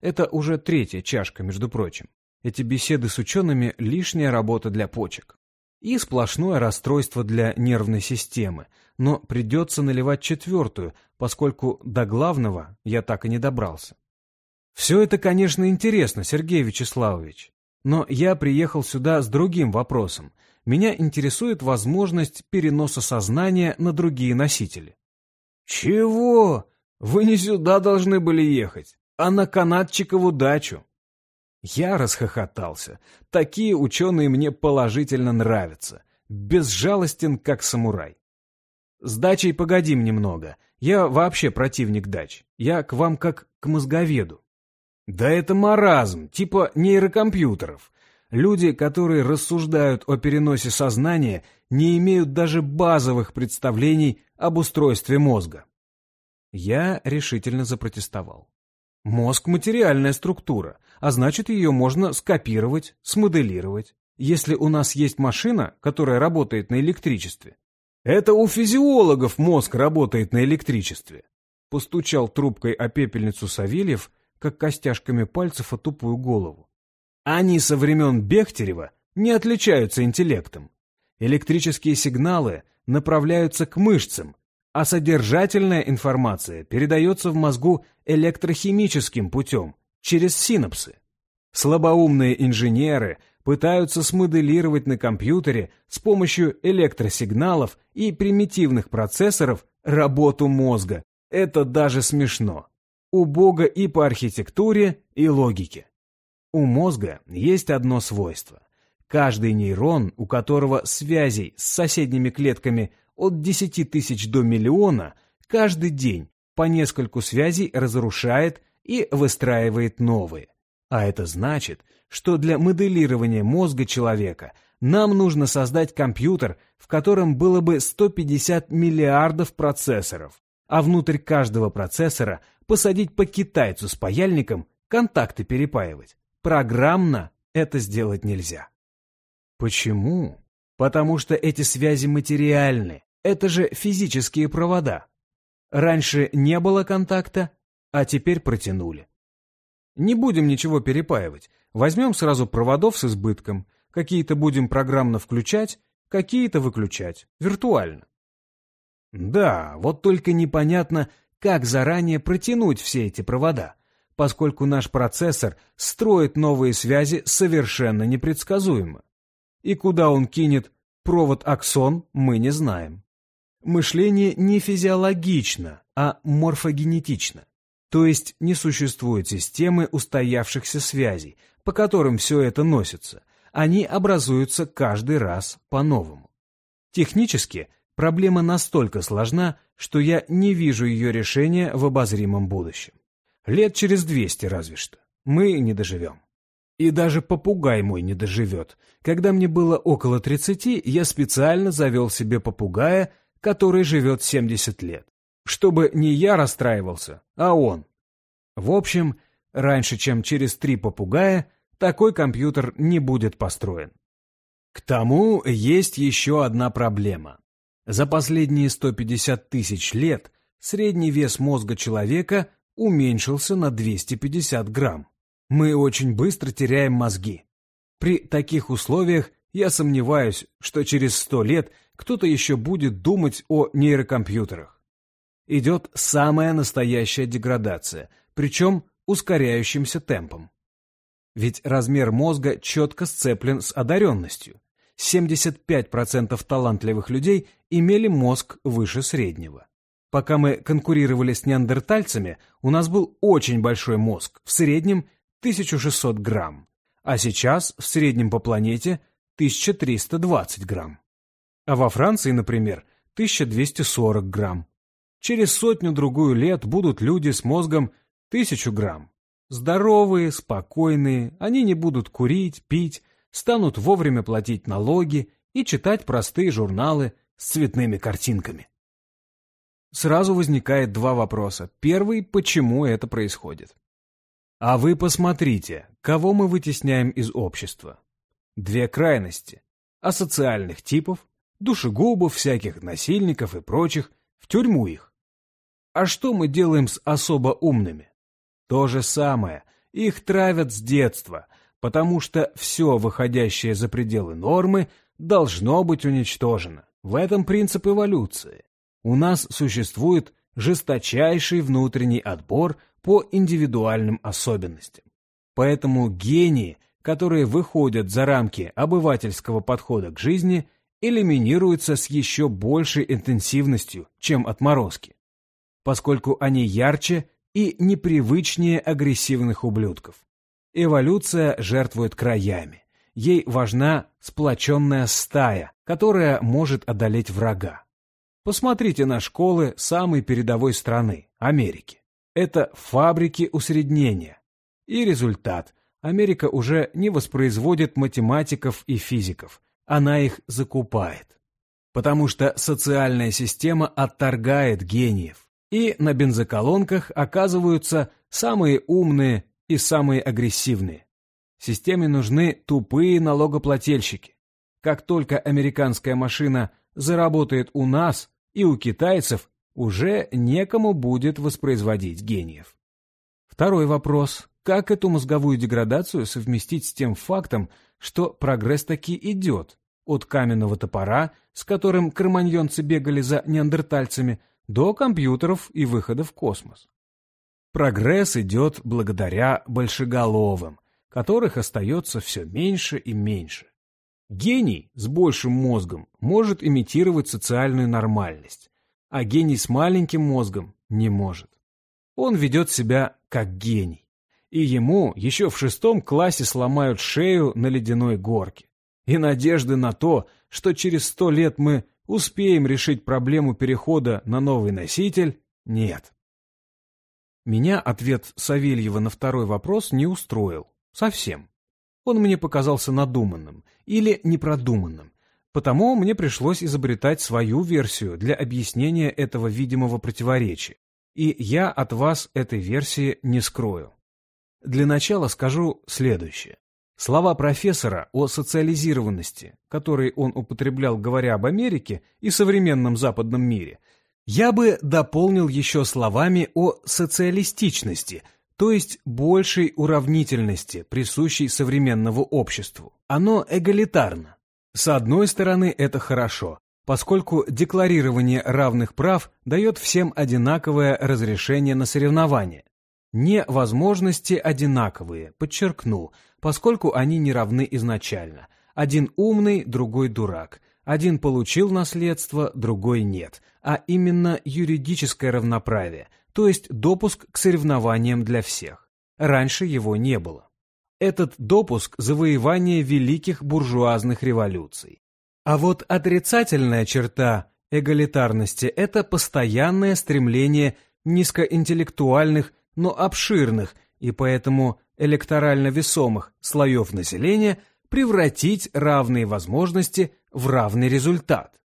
Это уже третья чашка, между прочим. Эти беседы с учеными – лишняя работа для почек. И сплошное расстройство для нервной системы. Но придется наливать четвертую, поскольку до главного я так и не добрался. Все это, конечно, интересно, Сергей Вячеславович. Но я приехал сюда с другим вопросом. Меня интересует возможность переноса сознания на другие носители. «Чего? Вы не сюда должны были ехать, а на канатчикову дачу». Я расхохотался. Такие ученые мне положительно нравятся. Безжалостен, как самурай. С дачей погодим немного. Я вообще противник дач. Я к вам как к мозговеду. Да это маразм, типа нейрокомпьютеров. Люди, которые рассуждают о переносе сознания, не имеют даже базовых представлений об устройстве мозга. Я решительно запротестовал. Мозг — материальная структура, а значит, ее можно скопировать, смоделировать. Если у нас есть машина, которая работает на электричестве. Это у физиологов мозг работает на электричестве. Постучал трубкой о пепельницу Савельев, как костяшками пальцев о тупую голову. Они со времен Бехтерева не отличаются интеллектом. Электрические сигналы направляются к мышцам, а содержательная информация передается в мозгу электрохимическим путем, через синапсы. Слабоумные инженеры пытаются смоделировать на компьютере с помощью электросигналов и примитивных процессоров работу мозга. Это даже смешно. Убого и по архитектуре, и логике. У мозга есть одно свойство. Каждый нейрон, у которого связей с соседними клетками от 10 тысяч до миллиона, каждый день по нескольку связей разрушает и выстраивает новые. А это значит, что для моделирования мозга человека нам нужно создать компьютер, в котором было бы 150 миллиардов процессоров, а внутрь каждого процессора посадить по китайцу с паяльником контакты перепаивать. Программно это сделать нельзя. Почему? Потому что эти связи материальны. Это же физические провода. Раньше не было контакта, а теперь протянули. Не будем ничего перепаивать. Возьмем сразу проводов с избытком. Какие-то будем программно включать, какие-то выключать. Виртуально. Да, вот только непонятно, как заранее протянуть все эти провода поскольку наш процессор строит новые связи совершенно непредсказуемо. И куда он кинет провод аксон, мы не знаем. Мышление не физиологично, а морфогенетично. То есть не существует системы устоявшихся связей, по которым все это носится. Они образуются каждый раз по-новому. Технически проблема настолько сложна, что я не вижу ее решения в обозримом будущем. Лет через двести разве что. Мы не доживем. И даже попугай мой не доживет. Когда мне было около тридцати, я специально завел себе попугая, который живет семьдесят лет. Чтобы не я расстраивался, а он. В общем, раньше, чем через три попугая, такой компьютер не будет построен. К тому есть еще одна проблема. За последние 150 тысяч лет средний вес мозга человека уменьшился на 250 грамм. Мы очень быстро теряем мозги. При таких условиях я сомневаюсь, что через сто лет кто-то еще будет думать о нейрокомпьютерах. Идет самая настоящая деградация, причем ускоряющимся темпом. Ведь размер мозга четко сцеплен с одаренностью. 75% талантливых людей имели мозг выше среднего. Пока мы конкурировали с неандертальцами, у нас был очень большой мозг, в среднем 1600 грамм, а сейчас в среднем по планете 1320 грамм. А во Франции, например, 1240 грамм. Через сотню-другую лет будут люди с мозгом 1000 грамм. Здоровые, спокойные, они не будут курить, пить, станут вовремя платить налоги и читать простые журналы с цветными картинками. Сразу возникает два вопроса. Первый – почему это происходит? А вы посмотрите, кого мы вытесняем из общества. Две крайности. Асоциальных типов, душегубов, всяких насильников и прочих, в тюрьму их. А что мы делаем с особо умными? То же самое. Их травят с детства, потому что все, выходящее за пределы нормы, должно быть уничтожено. В этом принцип эволюции. У нас существует жесточайший внутренний отбор по индивидуальным особенностям. Поэтому гении, которые выходят за рамки обывательского подхода к жизни, элиминируются с еще большей интенсивностью, чем отморозки, поскольку они ярче и непривычнее агрессивных ублюдков. Эволюция жертвует краями. Ей важна сплоченная стая, которая может одолеть врага. Посмотрите на школы самой передовой страны, Америки. Это фабрики усреднения. И результат. Америка уже не воспроизводит математиков и физиков. Она их закупает. Потому что социальная система отторгает гениев. И на бензоколонках оказываются самые умные и самые агрессивные. Системе нужны тупые налогоплательщики. Как только американская машина заработает у нас и у китайцев, уже некому будет воспроизводить гениев. Второй вопрос. Как эту мозговую деградацию совместить с тем фактом, что прогресс таки идет? От каменного топора, с которым кроманьонцы бегали за неандертальцами, до компьютеров и выхода в космос. Прогресс идет благодаря большеголовым, которых остается все меньше и меньше. Гений с большим мозгом может имитировать социальную нормальность, а гений с маленьким мозгом не может. Он ведет себя как гений, и ему еще в шестом классе сломают шею на ледяной горке. И надежды на то, что через сто лет мы успеем решить проблему перехода на новый носитель, нет. Меня ответ Савельева на второй вопрос не устроил. Совсем. Он мне показался надуманным или непродуманным, потому мне пришлось изобретать свою версию для объяснения этого видимого противоречия, и я от вас этой версии не скрою. Для начала скажу следующее. Слова профессора о социализированности, которые он употреблял, говоря об Америке и современном западном мире, я бы дополнил еще словами о социалистичности – то есть большей уравнительности, присущей современному обществу. Оно эгалитарно. С одной стороны, это хорошо, поскольку декларирование равных прав дает всем одинаковое разрешение на соревнования. Не возможности одинаковые, подчеркну, поскольку они не равны изначально. Один умный, другой дурак. Один получил наследство, другой нет. А именно юридическое равноправие – то есть допуск к соревнованиям для всех. Раньше его не было. Этот допуск – завоевание великих буржуазных революций. А вот отрицательная черта эгалитарности – это постоянное стремление низкоинтеллектуальных, но обширных и поэтому электорально весомых слоев населения превратить равные возможности в равный результат.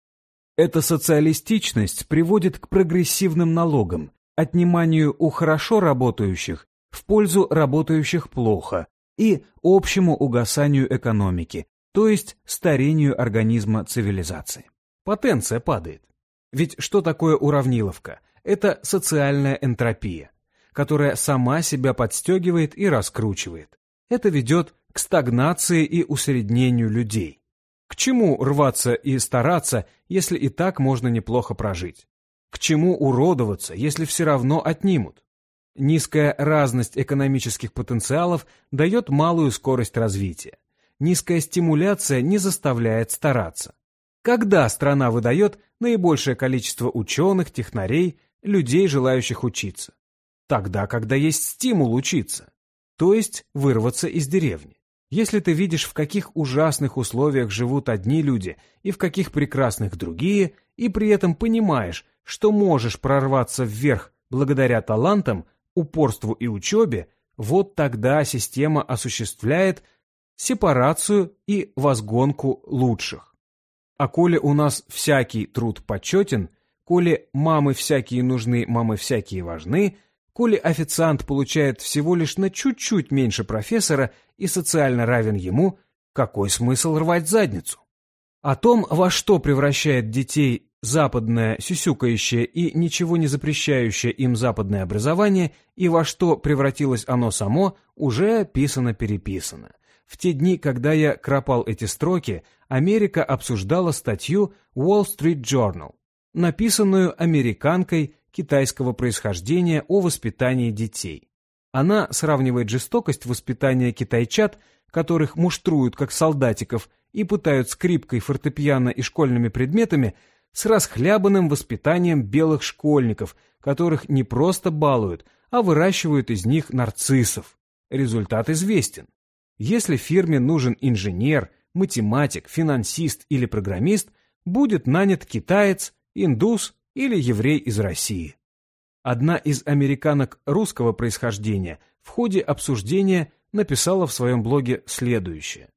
Эта социалистичность приводит к прогрессивным налогам, отниманию у хорошо работающих в пользу работающих плохо и общему угасанию экономики, то есть старению организма цивилизации. Потенция падает. Ведь что такое уравниловка? Это социальная энтропия, которая сама себя подстегивает и раскручивает. Это ведет к стагнации и усреднению людей. К чему рваться и стараться, если и так можно неплохо прожить? К чему уродоваться, если все равно отнимут? Низкая разность экономических потенциалов дает малую скорость развития. Низкая стимуляция не заставляет стараться. Когда страна выдает наибольшее количество ученых, технарей, людей, желающих учиться? Тогда, когда есть стимул учиться. То есть вырваться из деревни. Если ты видишь, в каких ужасных условиях живут одни люди и в каких прекрасных другие, и при этом понимаешь, что можешь прорваться вверх благодаря талантам, упорству и учебе, вот тогда система осуществляет сепарацию и возгонку лучших. А коли у нас всякий труд почетен, коли мамы всякие нужны, мамы всякие важны, коли официант получает всего лишь на чуть-чуть меньше профессора и социально равен ему, какой смысл рвать задницу? О том, во что превращает детей западное, сюсюкающее и ничего не запрещающее им западное образование и во что превратилось оно само, уже писано-переписано. В те дни, когда я кропал эти строки, Америка обсуждала статью Wall Street Journal, написанную американкой китайского происхождения о воспитании детей. Она сравнивает жестокость воспитания китайчат, которых муштруют как солдатиков и пытают скрипкой, фортепиано и школьными предметами, с расхлябанным воспитанием белых школьников, которых не просто балуют, а выращивают из них нарциссов. Результат известен. Если фирме нужен инженер, математик, финансист или программист, будет нанят китаец, индус или еврей из России. Одна из американок русского происхождения в ходе обсуждения написала в своем блоге следующее.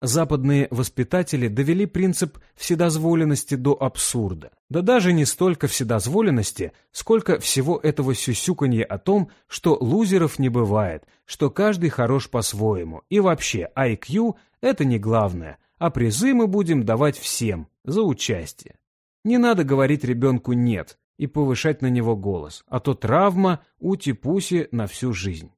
Западные воспитатели довели принцип вседозволенности до абсурда. Да даже не столько вседозволенности, сколько всего этого сюсюканья о том, что лузеров не бывает, что каждый хорош по-своему, и вообще IQ – это не главное, а призы мы будем давать всем за участие. Не надо говорить ребенку «нет» и повышать на него голос, а то травма ути-пуси на всю жизнь.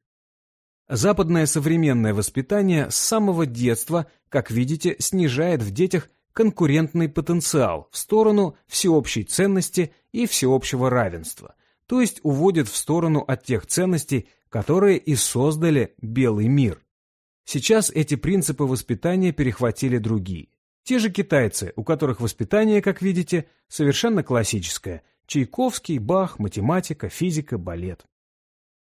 Западное современное воспитание с самого детства, как видите, снижает в детях конкурентный потенциал в сторону всеобщей ценности и всеобщего равенства, то есть уводит в сторону от тех ценностей, которые и создали белый мир. Сейчас эти принципы воспитания перехватили другие. Те же китайцы, у которых воспитание, как видите, совершенно классическое – Чайковский, Бах, математика, физика, балет.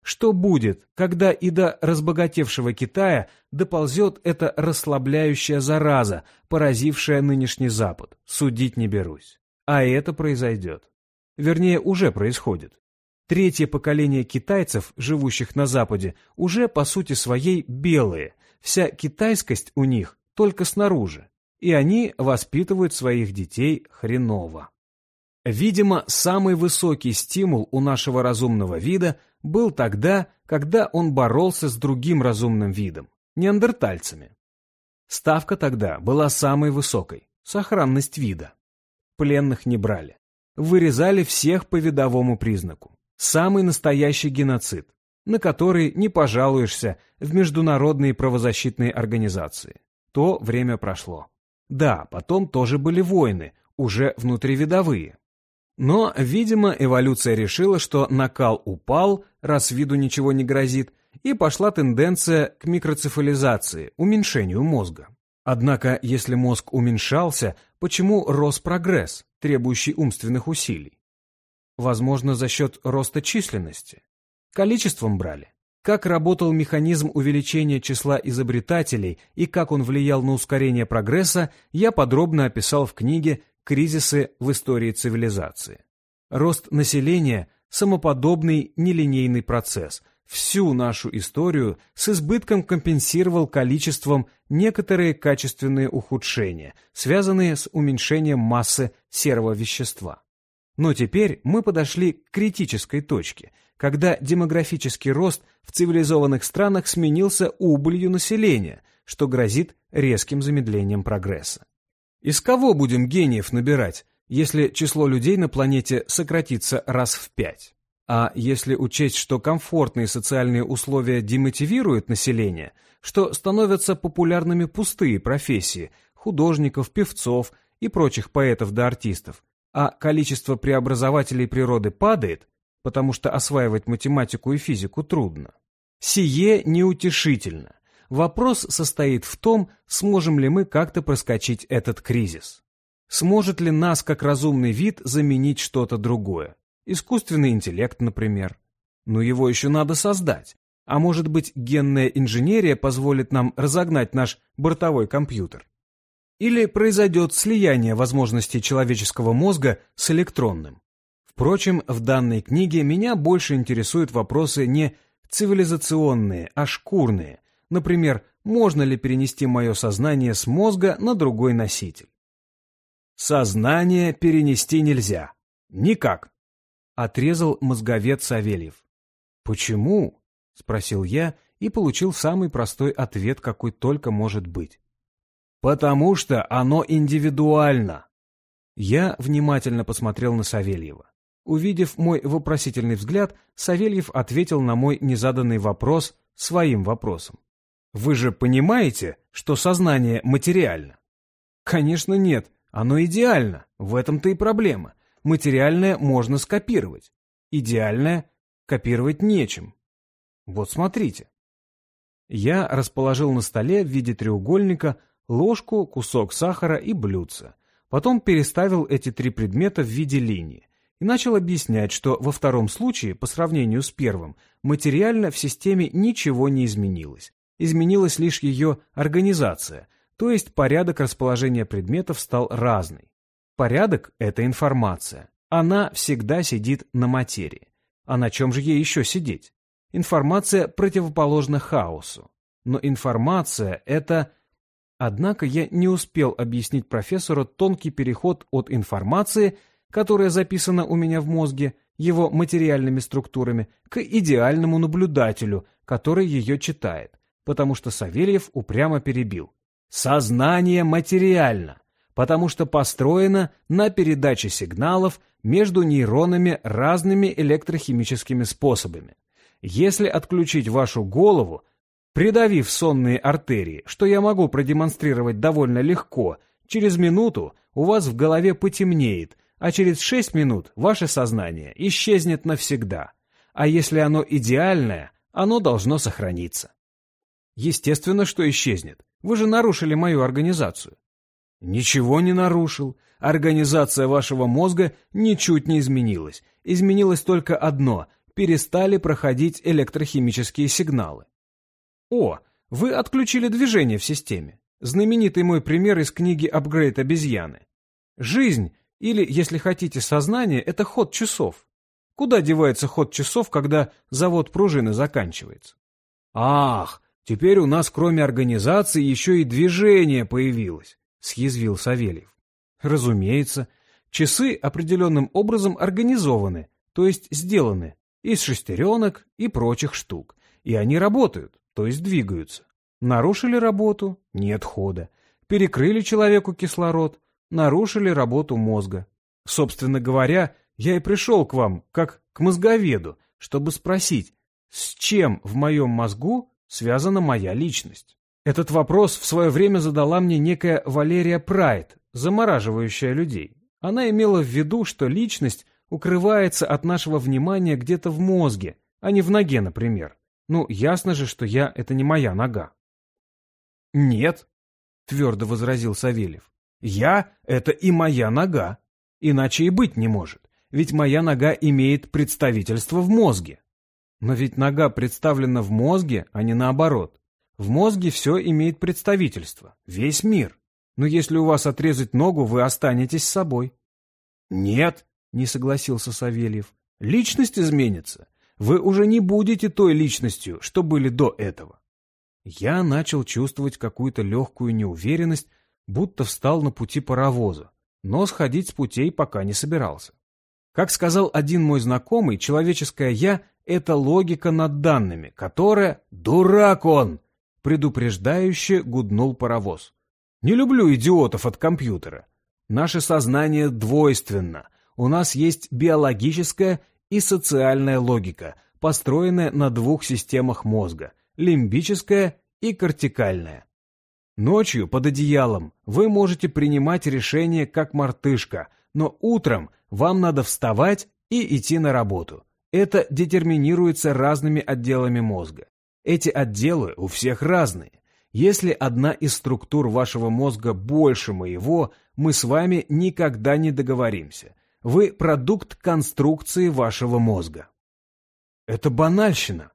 Что будет, когда и до разбогатевшего Китая доползет эта расслабляющая зараза, поразившая нынешний Запад? Судить не берусь. А это произойдет. Вернее, уже происходит. Третье поколение китайцев, живущих на Западе, уже по сути своей белые. Вся китайскость у них только снаружи и они воспитывают своих детей хреново. Видимо, самый высокий стимул у нашего разумного вида был тогда, когда он боролся с другим разумным видом – неандертальцами. Ставка тогда была самой высокой – сохранность вида. Пленных не брали. Вырезали всех по видовому признаку. Самый настоящий геноцид, на который не пожалуешься в международные правозащитные организации. То время прошло. Да, потом тоже были войны, уже внутривидовые. Но, видимо, эволюция решила, что накал упал, раз виду ничего не грозит, и пошла тенденция к микроцефализации, уменьшению мозга. Однако, если мозг уменьшался, почему рос прогресс, требующий умственных усилий? Возможно, за счет роста численности. Количеством брали. Как работал механизм увеличения числа изобретателей и как он влиял на ускорение прогресса, я подробно описал в книге «Кризисы в истории цивилизации». Рост населения – самоподобный нелинейный процесс. Всю нашу историю с избытком компенсировал количеством некоторые качественные ухудшения, связанные с уменьшением массы серого вещества. Но теперь мы подошли к критической точке – когда демографический рост в цивилизованных странах сменился убылью населения, что грозит резким замедлением прогресса. Из кого будем гениев набирать, если число людей на планете сократится раз в пять? А если учесть, что комфортные социальные условия демотивируют население, что становятся популярными пустые профессии – художников, певцов и прочих поэтов да артистов, а количество преобразователей природы падает, потому что осваивать математику и физику трудно. Сие неутешительно. Вопрос состоит в том, сможем ли мы как-то проскочить этот кризис. Сможет ли нас, как разумный вид, заменить что-то другое? Искусственный интеллект, например. Но его еще надо создать. А может быть, генная инженерия позволит нам разогнать наш бортовой компьютер? Или произойдет слияние возможностей человеческого мозга с электронным? Впрочем, в данной книге меня больше интересуют вопросы не цивилизационные, а шкурные. Например, можно ли перенести мое сознание с мозга на другой носитель? Сознание перенести нельзя. Никак. Отрезал мозговед Савельев. Почему? Спросил я и получил самый простой ответ, какой только может быть. Потому что оно индивидуально. Я внимательно посмотрел на Савельева. Увидев мой вопросительный взгляд, Савельев ответил на мой незаданный вопрос своим вопросом. «Вы же понимаете, что сознание материально?» «Конечно нет, оно идеально, в этом-то и проблема. Материальное можно скопировать. Идеальное копировать нечем. Вот смотрите». Я расположил на столе в виде треугольника ложку, кусок сахара и блюдце. Потом переставил эти три предмета в виде линии и начал объяснять, что во втором случае, по сравнению с первым, материально в системе ничего не изменилось. Изменилась лишь ее организация, то есть порядок расположения предметов стал разный. Порядок — это информация. Она всегда сидит на материи. А на чем же ей еще сидеть? Информация противоположна хаосу. Но информация — это Однако я не успел объяснить профессору тонкий переход от информации, которая записана у меня в мозге, его материальными структурами, к идеальному наблюдателю, который ее читает, потому что Савельев упрямо перебил. Сознание материально, потому что построено на передаче сигналов между нейронами разными электрохимическими способами. Если отключить вашу голову, Придавив сонные артерии, что я могу продемонстрировать довольно легко, через минуту у вас в голове потемнеет, а через шесть минут ваше сознание исчезнет навсегда. А если оно идеальное, оно должно сохраниться. Естественно, что исчезнет. Вы же нарушили мою организацию. Ничего не нарушил. Организация вашего мозга ничуть не изменилась. Изменилось только одно – перестали проходить электрохимические сигналы. О, вы отключили движение в системе. Знаменитый мой пример из книги «Апгрейд обезьяны». Жизнь, или, если хотите, сознание, это ход часов. Куда девается ход часов, когда завод пружины заканчивается? Ах, теперь у нас кроме организации еще и движение появилось, съязвил Савельев. Разумеется, часы определенным образом организованы, то есть сделаны, из шестеренок и прочих штук, и они работают то есть двигаются. Нарушили работу – нет хода. Перекрыли человеку кислород – нарушили работу мозга. Собственно говоря, я и пришел к вам, как к мозговеду, чтобы спросить, с чем в моем мозгу связана моя личность. Этот вопрос в свое время задала мне некая Валерия Прайд, замораживающая людей. Она имела в виду, что личность укрывается от нашего внимания где-то в мозге, а не в ноге, например. Ну, ясно же, что я — это не моя нога. Нет, — твердо возразил Савельев. Я — это и моя нога. Иначе и быть не может. Ведь моя нога имеет представительство в мозге. Но ведь нога представлена в мозге, а не наоборот. В мозге все имеет представительство, весь мир. Но если у вас отрезать ногу, вы останетесь с собой. Нет, не согласился Савельев. Личность изменится вы уже не будете той личностью, что были до этого. Я начал чувствовать какую-то легкую неуверенность, будто встал на пути паровоза, но сходить с путей пока не собирался. Как сказал один мой знакомый, человеческое «я» — это логика над данными, которая «дурак он!» предупреждающе гуднул паровоз. Не люблю идиотов от компьютера. Наше сознание двойственно. У нас есть биологическое и социальная логика, построенная на двух системах мозга – лимбическая и кортикальная. Ночью под одеялом вы можете принимать решения как мартышка, но утром вам надо вставать и идти на работу. Это детерминируется разными отделами мозга. Эти отделы у всех разные. Если одна из структур вашего мозга больше моего, мы с вами никогда не договоримся. Вы продукт конструкции вашего мозга. Это банальщина.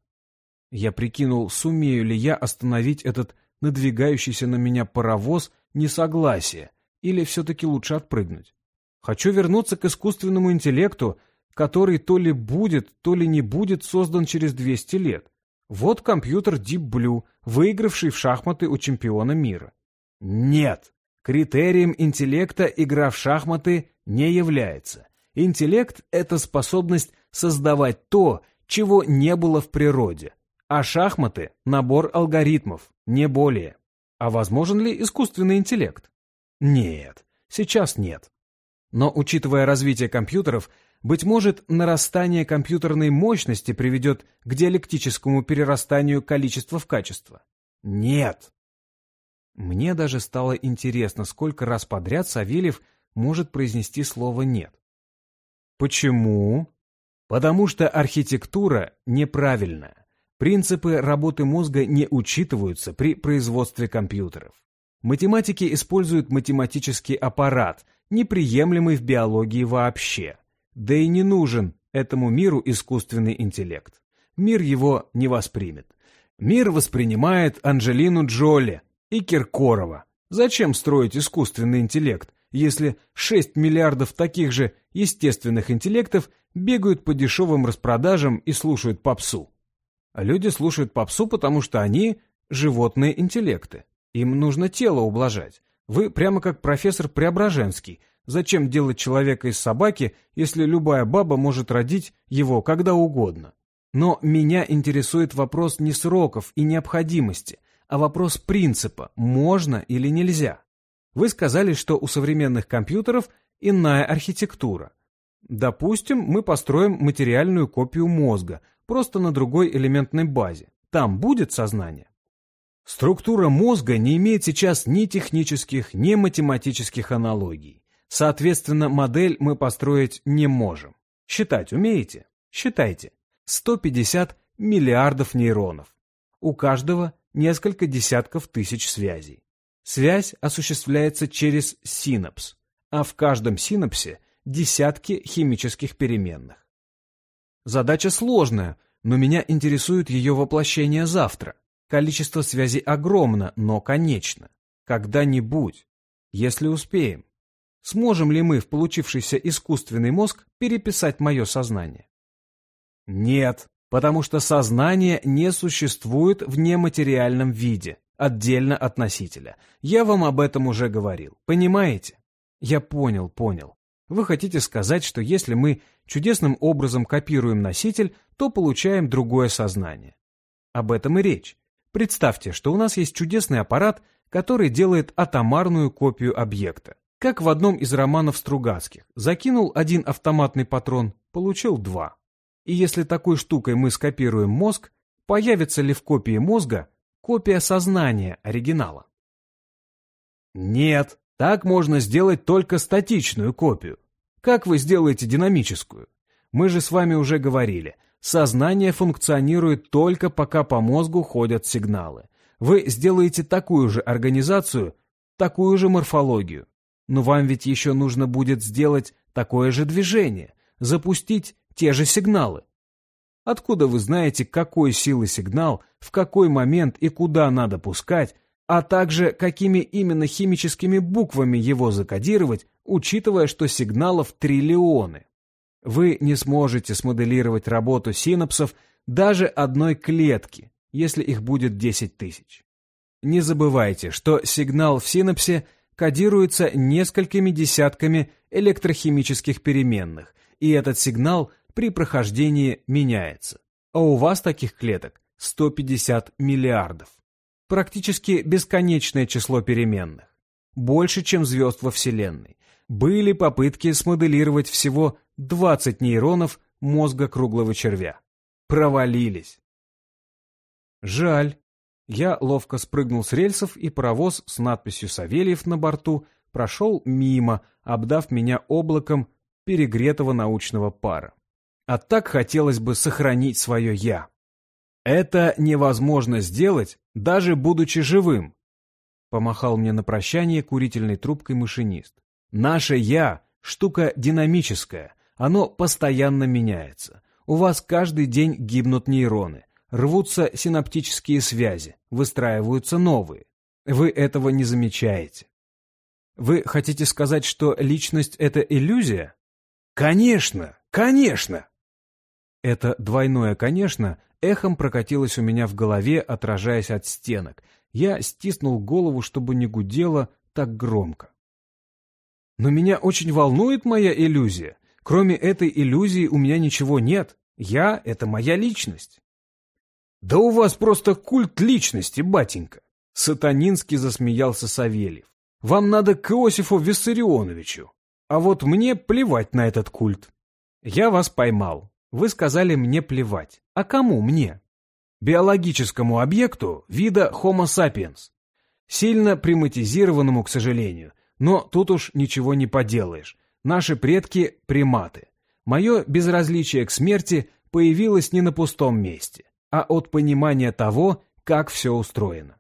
Я прикинул, сумею ли я остановить этот надвигающийся на меня паровоз несогласия, или все-таки лучше отпрыгнуть. Хочу вернуться к искусственному интеллекту, который то ли будет, то ли не будет создан через 200 лет. Вот компьютер Deep Blue, выигравший в шахматы у чемпиона мира. Нет, критерием интеллекта игра в шахматы не является. Интеллект — это способность создавать то, чего не было в природе. А шахматы — набор алгоритмов, не более. А возможен ли искусственный интеллект? Нет, сейчас нет. Но, учитывая развитие компьютеров, быть может, нарастание компьютерной мощности приведет к диалектическому перерастанию количества в качество? Нет. Мне даже стало интересно, сколько раз подряд Савельев может произнести слово «нет». Почему? Потому что архитектура неправильная. Принципы работы мозга не учитываются при производстве компьютеров. Математики используют математический аппарат, неприемлемый в биологии вообще. Да и не нужен этому миру искусственный интеллект. Мир его не воспримет. Мир воспринимает Анджелину Джоли и Киркорова. Зачем строить искусственный интеллект, если 6 миллиардов таких же естественных интеллектов бегают по дешевым распродажам и слушают попсу? А люди слушают попсу, потому что они – животные интеллекты. Им нужно тело ублажать. Вы прямо как профессор Преображенский. Зачем делать человека из собаки, если любая баба может родить его когда угодно? Но меня интересует вопрос не сроков и необходимости, а вопрос принципа, можно или нельзя. Вы сказали, что у современных компьютеров иная архитектура. Допустим, мы построим материальную копию мозга, просто на другой элементной базе. Там будет сознание? Структура мозга не имеет сейчас ни технических, ни математических аналогий. Соответственно, модель мы построить не можем. Считать умеете? Считайте. 150 миллиардов нейронов. У каждого несколько десятков тысяч связей. Связь осуществляется через синапс, а в каждом синапсе десятки химических переменных. Задача сложная, но меня интересует ее воплощение завтра. Количество связей огромно, но конечно. Когда-нибудь, если успеем. Сможем ли мы в получившийся искусственный мозг переписать мое сознание? Нет, потому что сознание не существует в нематериальном виде, отдельно от носителя. Я вам об этом уже говорил. Понимаете? Я понял, понял. Вы хотите сказать, что если мы чудесным образом копируем носитель, то получаем другое сознание. Об этом и речь. Представьте, что у нас есть чудесный аппарат, который делает атомарную копию объекта. Как в одном из романов Стругацких. Закинул один автоматный патрон, получил два. И если такой штукой мы скопируем мозг, появится ли в копии мозга копия сознания оригинала? Нет, так можно сделать только статичную копию. Как вы сделаете динамическую? Мы же с вами уже говорили, Сознание функционирует только пока по мозгу ходят сигналы. Вы сделаете такую же организацию, такую же морфологию. Но вам ведь еще нужно будет сделать такое же движение, запустить те же сигналы. Откуда вы знаете, какой силы сигнал, в какой момент и куда надо пускать, а также какими именно химическими буквами его закодировать, учитывая, что сигналов триллионы? Вы не сможете смоделировать работу синапсов даже одной клетки, если их будет 10 тысяч. Не забывайте, что сигнал в синапсе кодируется несколькими десятками электрохимических переменных, и этот сигнал при прохождении меняется. А у вас таких клеток 150 миллиардов. Практически бесконечное число переменных. Больше, чем звезд во Вселенной. Были попытки смоделировать всего 20 нейронов мозга круглого червя. Провалились. Жаль. Я ловко спрыгнул с рельсов, и паровоз с надписью «Савельев» на борту прошел мимо, обдав меня облаком перегретого научного пара. А так хотелось бы сохранить свое «я». Это невозможно сделать, даже будучи живым, помахал мне на прощание курительной трубкой машинист. Наше «я» — штука динамическая, оно постоянно меняется. У вас каждый день гибнут нейроны, рвутся синаптические связи, выстраиваются новые. Вы этого не замечаете. Вы хотите сказать, что личность — это иллюзия? Конечно, конечно! Это двойное «конечно» эхом прокатилось у меня в голове, отражаясь от стенок. Я стиснул голову, чтобы не гудело так громко. Но меня очень волнует моя иллюзия. Кроме этой иллюзии у меня ничего нет. Я — это моя личность. Да у вас просто культ личности, батенька. Сатанински засмеялся Савельев. Вам надо к Иосифу Виссарионовичу. А вот мне плевать на этот культ. Я вас поймал. Вы сказали мне плевать. А кому мне? Биологическому объекту вида Homo sapiens. Сильно приматизированному, к сожалению. Но тут уж ничего не поделаешь. Наши предки – приматы. Мое безразличие к смерти появилось не на пустом месте, а от понимания того, как все устроено.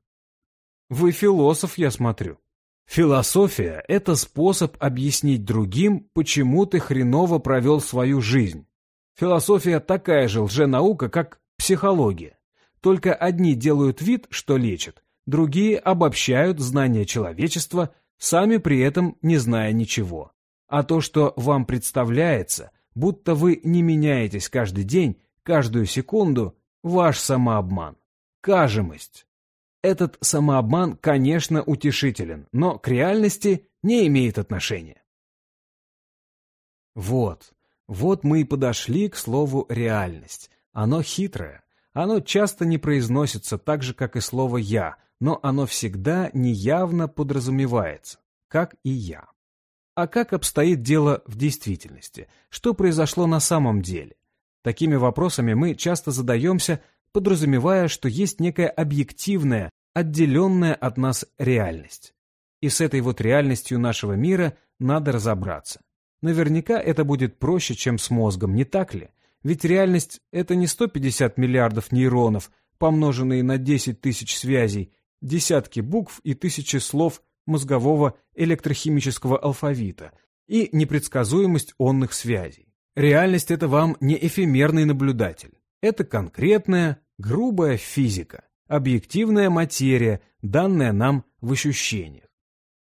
Вы философ, я смотрю. Философия – это способ объяснить другим, почему ты хреново провел свою жизнь. Философия такая же лженаука, как психология. Только одни делают вид, что лечат, другие обобщают знания человечества, сами при этом не зная ничего. А то, что вам представляется, будто вы не меняетесь каждый день, каждую секунду, ваш самообман. Кажемость. Этот самообман, конечно, утешителен, но к реальности не имеет отношения. Вот, вот мы и подошли к слову «реальность». Оно хитрое. Оно часто не произносится так же, как и слово «я», но оно всегда неявно подразумевается, как и «я». А как обстоит дело в действительности? Что произошло на самом деле? Такими вопросами мы часто задаемся, подразумевая, что есть некая объективная, отделенная от нас реальность. И с этой вот реальностью нашего мира надо разобраться. Наверняка это будет проще, чем с мозгом, не так ли? Ведь реальность — это не 150 миллиардов нейронов, помноженные на 10 тысяч связей, десятки букв и тысячи слов мозгового электрохимического алфавита и непредсказуемость онных связей. Реальность — это вам не эфемерный наблюдатель. Это конкретная, грубая физика объективная материя, данная нам в ощущениях.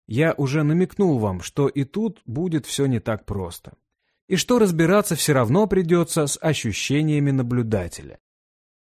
Я уже намекнул вам, что и тут будет все не так просто. И что разбираться все равно придется с ощущениями наблюдателя.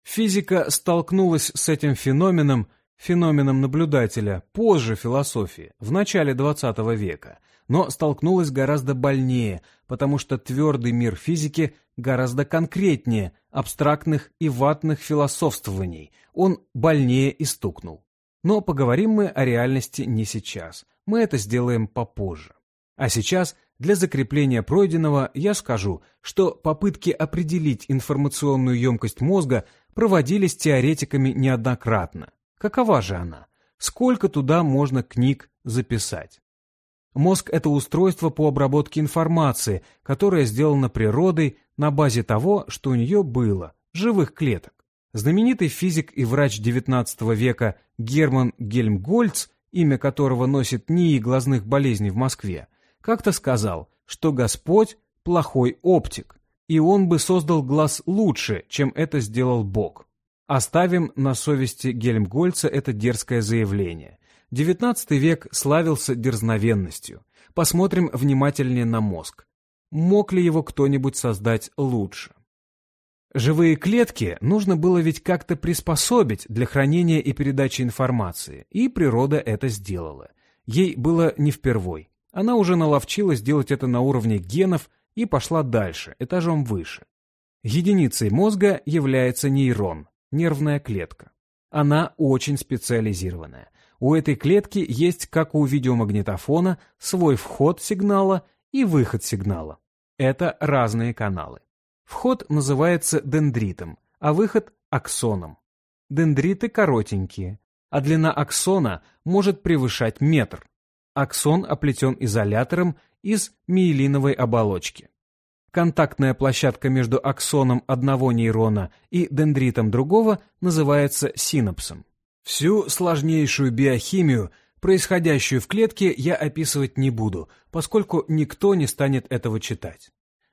Физика столкнулась с этим феноменом, феноменом наблюдателя, позже философии, в начале XX века, но столкнулась гораздо больнее, потому что твердый мир физики гораздо конкретнее абстрактных и ватных философствований, он больнее и стукнул. Но поговорим мы о реальности не сейчас, мы это сделаем попозже. А сейчас, для закрепления пройденного, я скажу, что попытки определить информационную емкость мозга проводились теоретиками неоднократно. Какова же она? Сколько туда можно книг записать? Мозг – это устройство по обработке информации, которое сделано природой на базе того, что у нее было – живых клеток. Знаменитый физик и врач XIX века Герман Гельмгольц, имя которого носит НИИ глазных болезней в Москве, как-то сказал, что Господь – плохой оптик, и он бы создал глаз лучше, чем это сделал Бог. Оставим на совести Гельмгольца это дерзкое заявление. XIX век славился дерзновенностью. Посмотрим внимательнее на мозг. Мог ли его кто-нибудь создать лучше? Живые клетки нужно было ведь как-то приспособить для хранения и передачи информации, и природа это сделала. Ей было не впервой. Она уже наловчилась делать это на уровне генов и пошла дальше, этажом выше. Единицей мозга является нейрон, нервная клетка. Она очень специализированная. У этой клетки есть, как у видеомагнитофона, свой вход сигнала и выход сигнала. Это разные каналы. Вход называется дендритом, а выход – аксоном. Дендриты коротенькие, а длина аксона может превышать метр. Аксон оплетен изолятором из миелиновой оболочки. Контактная площадка между аксоном одного нейрона и дендритом другого называется синапсом. Всю сложнейшую биохимию, происходящую в клетке, я описывать не буду, поскольку никто не станет этого читать.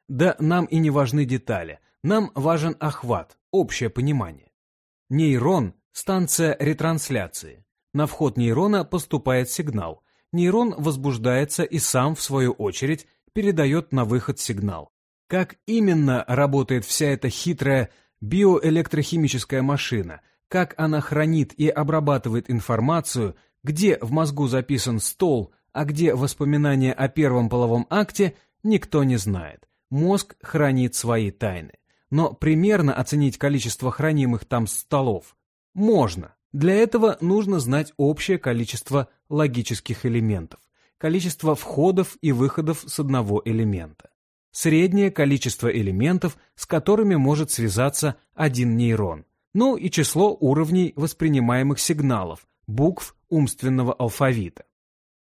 Да нам и не важны детали, нам важен охват, общее понимание. Нейрон – станция ретрансляции. На вход нейрона поступает сигнал. Нейрон возбуждается и сам, в свою очередь, передает на выход сигнал. Как именно работает вся эта хитрая биоэлектрохимическая машина – как она хранит и обрабатывает информацию, где в мозгу записан стол, а где воспоминания о первом половом акте, никто не знает. Мозг хранит свои тайны. Но примерно оценить количество хранимых там столов можно. Для этого нужно знать общее количество логических элементов. количество входов и выходов с одного элемента. Среднее количество элементов, с которыми может связаться один нейрон. Ну и число уровней воспринимаемых сигналов, букв умственного алфавита.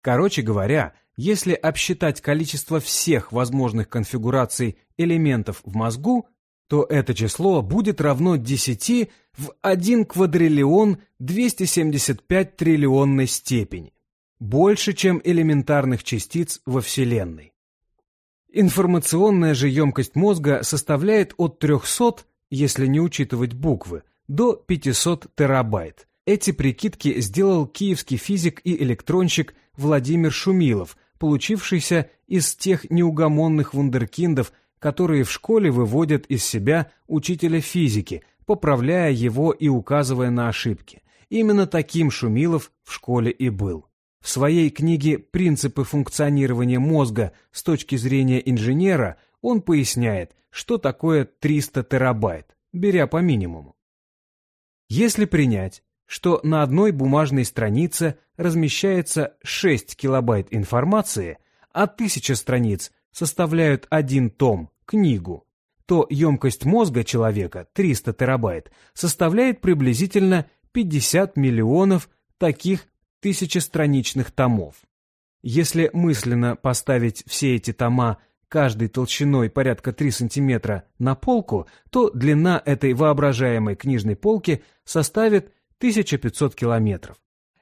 Короче говоря, если обсчитать количество всех возможных конфигураций элементов в мозгу, то это число будет равно 10 в 1 квадриллион 275 триллионной степени. Больше, чем элементарных частиц во Вселенной. Информационная же емкость мозга составляет от 300, если не учитывать буквы, до 500 терабайт. Эти прикидки сделал киевский физик и электронщик Владимир Шумилов, получившийся из тех неугомонных вундеркиндов, которые в школе выводят из себя учителя физики, поправляя его и указывая на ошибки. Именно таким Шумилов в школе и был. В своей книге «Принципы функционирования мозга с точки зрения инженера» он поясняет, что такое 300 терабайт, беря по минимуму. Если принять, что на одной бумажной странице размещается 6 килобайт информации, а 1000 страниц составляют один том, книгу, то емкость мозга человека, 300 терабайт, составляет приблизительно 50 миллионов таких тысячестраничных томов. Если мысленно поставить все эти тома каждой толщиной порядка 3 см на полку, то длина этой воображаемой книжной полки составит 1500 километров.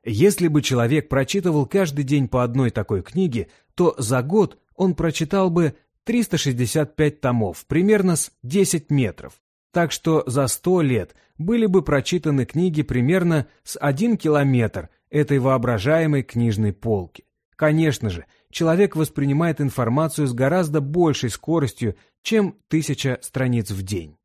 Если бы человек прочитывал каждый день по одной такой книге, то за год он прочитал бы 365 томов, примерно с 10 метров. Так что за 100 лет были бы прочитаны книги примерно с 1 километр этой воображаемой книжной полки. Конечно же, человек воспринимает информацию с гораздо большей скоростью, чем тысяча страниц в день.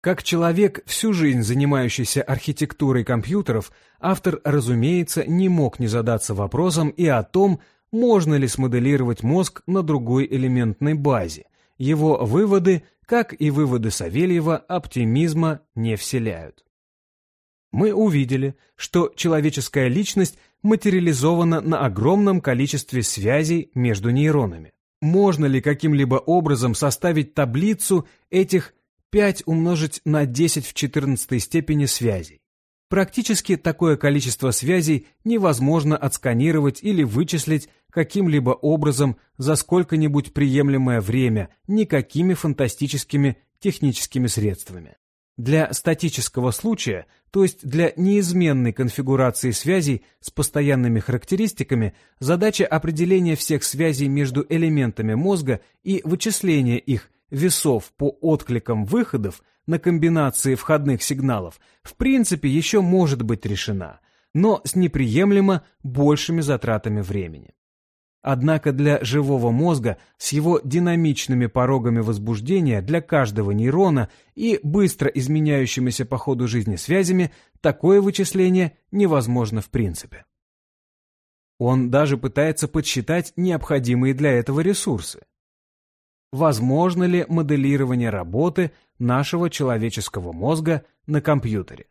Как человек, всю жизнь занимающийся архитектурой компьютеров, автор, разумеется, не мог не задаться вопросом и о том, можно ли смоделировать мозг на другой элементной базе. Его выводы, как и выводы Савельева, оптимизма не вселяют. Мы увидели, что человеческая личность материализована на огромном количестве связей между нейронами. Можно ли каким-либо образом составить таблицу этих 5 умножить на 10 в 14 степени связей? Практически такое количество связей невозможно отсканировать или вычислить каким-либо образом за сколько-нибудь приемлемое время никакими фантастическими техническими средствами. Для статического случая, то есть для неизменной конфигурации связей с постоянными характеристиками, задача определения всех связей между элементами мозга и вычисления их весов по откликам выходов на комбинации входных сигналов в принципе еще может быть решена, но с неприемлемо большими затратами времени. Однако для живого мозга с его динамичными порогами возбуждения для каждого нейрона и быстро изменяющимися по ходу жизни связями такое вычисление невозможно в принципе. Он даже пытается подсчитать необходимые для этого ресурсы. Возможно ли моделирование работы нашего человеческого мозга на компьютере?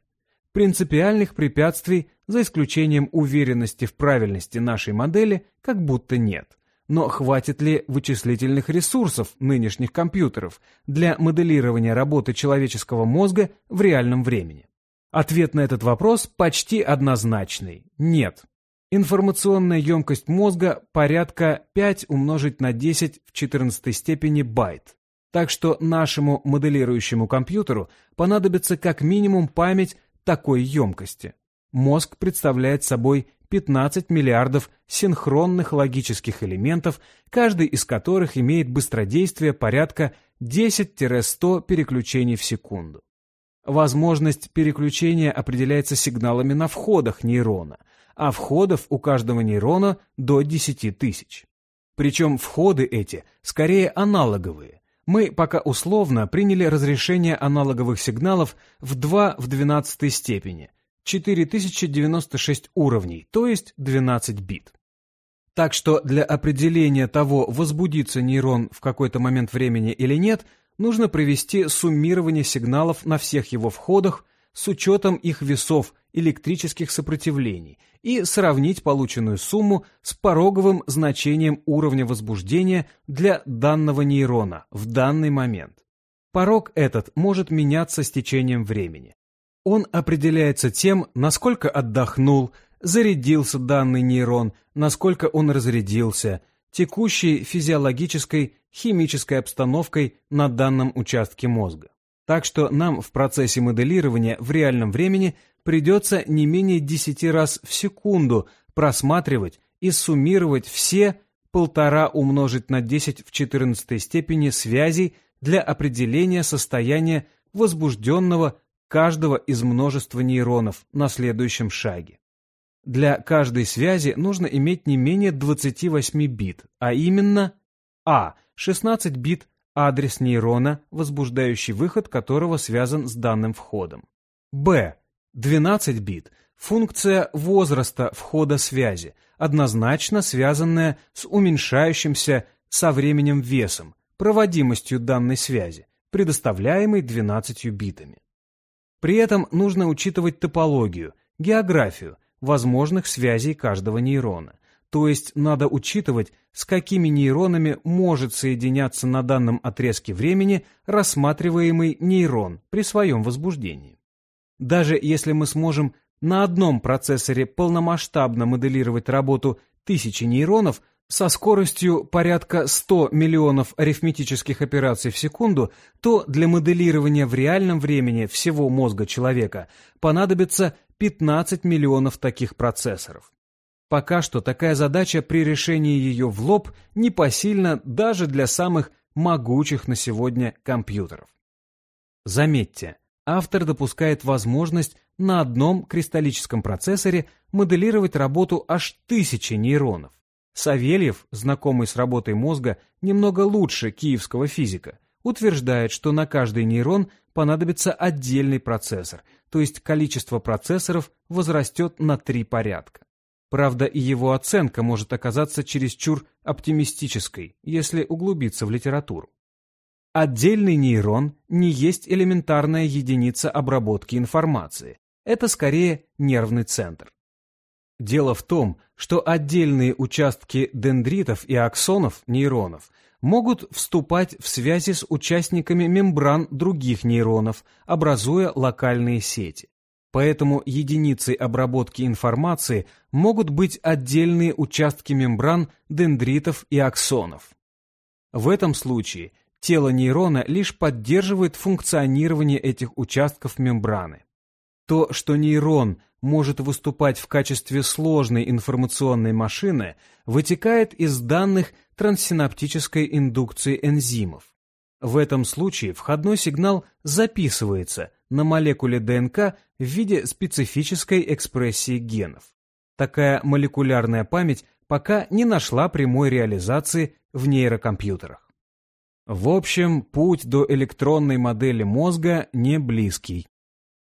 Принципиальных препятствий, за исключением уверенности в правильности нашей модели, как будто нет. Но хватит ли вычислительных ресурсов нынешних компьютеров для моделирования работы человеческого мозга в реальном времени? Ответ на этот вопрос почти однозначный – нет. Информационная емкость мозга порядка 5 умножить на 10 в 14 степени байт. Так что нашему моделирующему компьютеру понадобится как минимум память такой емкости. Мозг представляет собой 15 миллиардов синхронных логических элементов, каждый из которых имеет быстродействие порядка 10-100 переключений в секунду. Возможность переключения определяется сигналами на входах нейрона, а входов у каждого нейрона до 10 тысяч. Причем входы эти скорее аналоговые, мы пока условно приняли разрешение аналоговых сигналов в 2 в 12 степени, 4096 уровней, то есть 12 бит. Так что для определения того, возбудится нейрон в какой-то момент времени или нет, нужно провести суммирование сигналов на всех его входах, с учетом их весов электрических сопротивлений и сравнить полученную сумму с пороговым значением уровня возбуждения для данного нейрона в данный момент. Порог этот может меняться с течением времени. Он определяется тем, насколько отдохнул, зарядился данный нейрон, насколько он разрядился, текущей физиологической, химической обстановкой на данном участке мозга. Так что нам в процессе моделирования в реальном времени придется не менее 10 раз в секунду просматривать и суммировать все полтора умножить на 10 в 14 степени связей для определения состояния возбужденного каждого из множества нейронов на следующем шаге. Для каждой связи нужно иметь не менее 28 бит, а именно а. 16 бит адрес нейрона, возбуждающий выход которого связан с данным входом. б. 12 бит функция возраста входа связи, однозначно связанная с уменьшающимся со временем весом, проводимостью данной связи, предоставляемой 12 битами. При этом нужно учитывать топологию, географию, возможных связей каждого нейрона. То есть надо учитывать, с какими нейронами может соединяться на данном отрезке времени рассматриваемый нейрон при своем возбуждении. Даже если мы сможем на одном процессоре полномасштабно моделировать работу тысячи нейронов, со скоростью порядка 100 миллионов арифметических операций в секунду, то для моделирования в реальном времени всего мозга человека понадобится 15 миллионов таких процессоров. Пока что такая задача при решении ее в лоб непосильна даже для самых могучих на сегодня компьютеров. Заметьте, автор допускает возможность на одном кристаллическом процессоре моделировать работу аж тысячи нейронов. Савельев, знакомый с работой мозга немного лучше киевского физика, утверждает, что на каждый нейрон понадобится отдельный процессор, то есть количество процессоров возрастет на три порядка. Правда, и его оценка может оказаться чересчур оптимистической, если углубиться в литературу. Отдельный нейрон не есть элементарная единица обработки информации. Это скорее нервный центр. Дело в том, что отдельные участки дендритов и аксонов нейронов могут вступать в связи с участниками мембран других нейронов, образуя локальные сети. Поэтому единицей обработки информации могут быть отдельные участки мембран дендритов и аксонов. В этом случае тело нейрона лишь поддерживает функционирование этих участков мембраны. То, что нейрон может выступать в качестве сложной информационной машины, вытекает из данных транссинаптической индукции энзимов. В этом случае входной сигнал записывается на молекуле ДНК в виде специфической экспрессии генов. Такая молекулярная память пока не нашла прямой реализации в нейрокомпьютерах. В общем, путь до электронной модели мозга не близкий.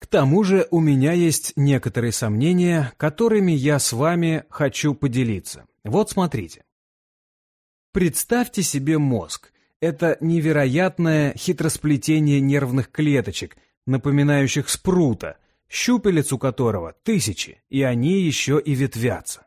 К тому же у меня есть некоторые сомнения, которыми я с вами хочу поделиться. Вот смотрите. Представьте себе мозг. Это невероятное хитросплетение нервных клеточек, напоминающих спрута, щупелец у которого тысячи, и они еще и ветвятся.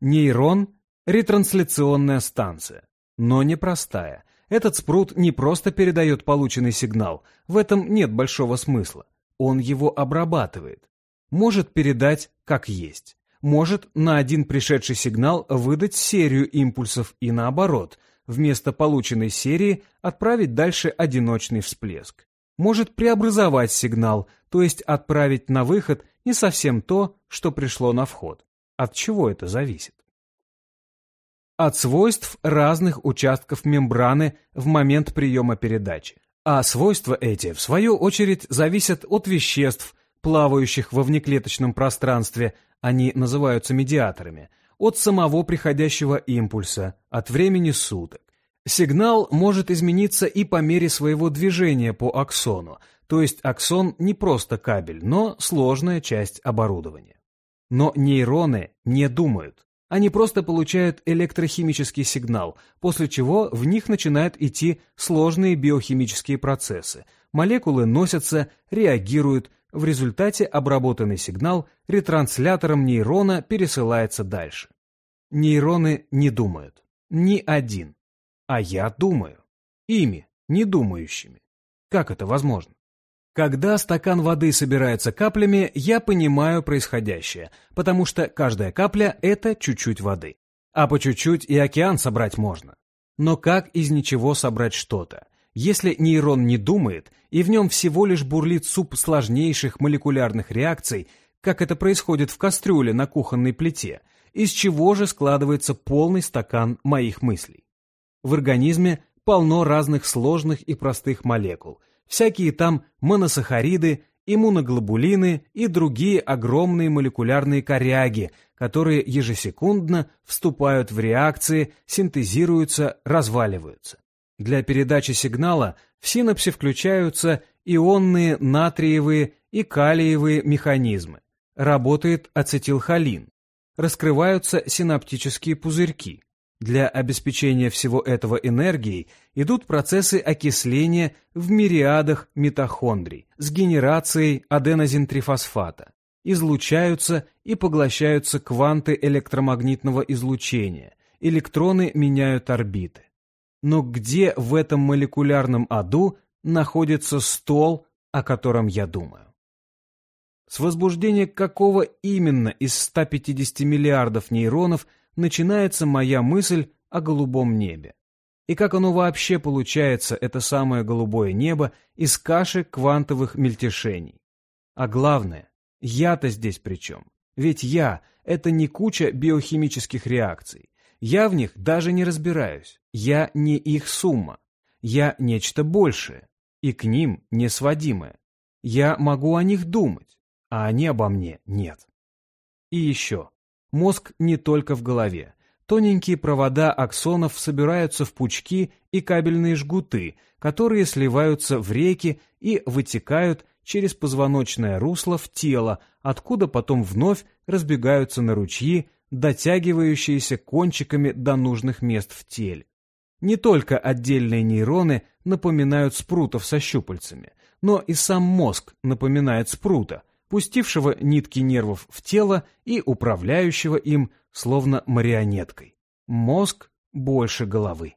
Нейрон – ретрансляционная станция, но непростая. Этот спрут не просто передает полученный сигнал, в этом нет большого смысла он его обрабатывает. Может передать как есть. Может на один пришедший сигнал выдать серию импульсов и наоборот, вместо полученной серии отправить дальше одиночный всплеск. Может преобразовать сигнал, то есть отправить на выход не совсем то, что пришло на вход. От чего это зависит? От свойств разных участков мембраны в момент приема передачи. А свойства эти, в свою очередь, зависят от веществ, плавающих во внеклеточном пространстве, они называются медиаторами, от самого приходящего импульса, от времени суток. Сигнал может измениться и по мере своего движения по аксону, то есть аксон не просто кабель, но сложная часть оборудования. Но нейроны не думают. Они просто получают электрохимический сигнал, после чего в них начинают идти сложные биохимические процессы. Молекулы носятся, реагируют, В результате обработанный сигнал ретранслятором нейрона пересылается дальше. Нейроны не думают. Ни один. А я думаю. Ими, не думающими. Как это возможно? Когда стакан воды собирается каплями, я понимаю происходящее, потому что каждая капля – это чуть-чуть воды. А по чуть-чуть и океан собрать можно. Но как из ничего собрать что-то? Если нейрон не думает, и в нем всего лишь бурлит суп сложнейших молекулярных реакций, как это происходит в кастрюле на кухонной плите, из чего же складывается полный стакан моих мыслей? В организме полно разных сложных и простых молекул – всякие там моносахариды, иммуноглобулины и другие огромные молекулярные коряги, которые ежесекундно вступают в реакции, синтезируются, разваливаются. Для передачи сигнала в синапсе включаются ионные натриевые и калиевые механизмы. Работает ацетилхолин. Раскрываются синаптические пузырьки. Для обеспечения всего этого энергией идут процессы окисления в мириадах митохондрий с генерацией аденозинтрифосфата. Излучаются и поглощаются кванты электромагнитного излучения, электроны меняют орбиты. Но где в этом молекулярном аду находится стол, о котором я думаю? С возбуждения какого именно из 150 миллиардов нейронов – начинается моя мысль о голубом небе. И как оно вообще получается, это самое голубое небо, из каши квантовых мельтешений. А главное, я-то здесь при чем? Ведь я — это не куча биохимических реакций. Я в них даже не разбираюсь. Я не их сумма. Я нечто большее, и к ним не сводимое. Я могу о них думать, а они обо мне нет. И еще. Мозг не только в голове. Тоненькие провода аксонов собираются в пучки и кабельные жгуты, которые сливаются в реки и вытекают через позвоночное русло в тело, откуда потом вновь разбегаются на ручьи, дотягивающиеся кончиками до нужных мест в теле. Не только отдельные нейроны напоминают спрутов со щупальцами, но и сам мозг напоминает спрута, пустившего нитки нервов в тело и управляющего им, словно марионеткой. Мозг больше головы.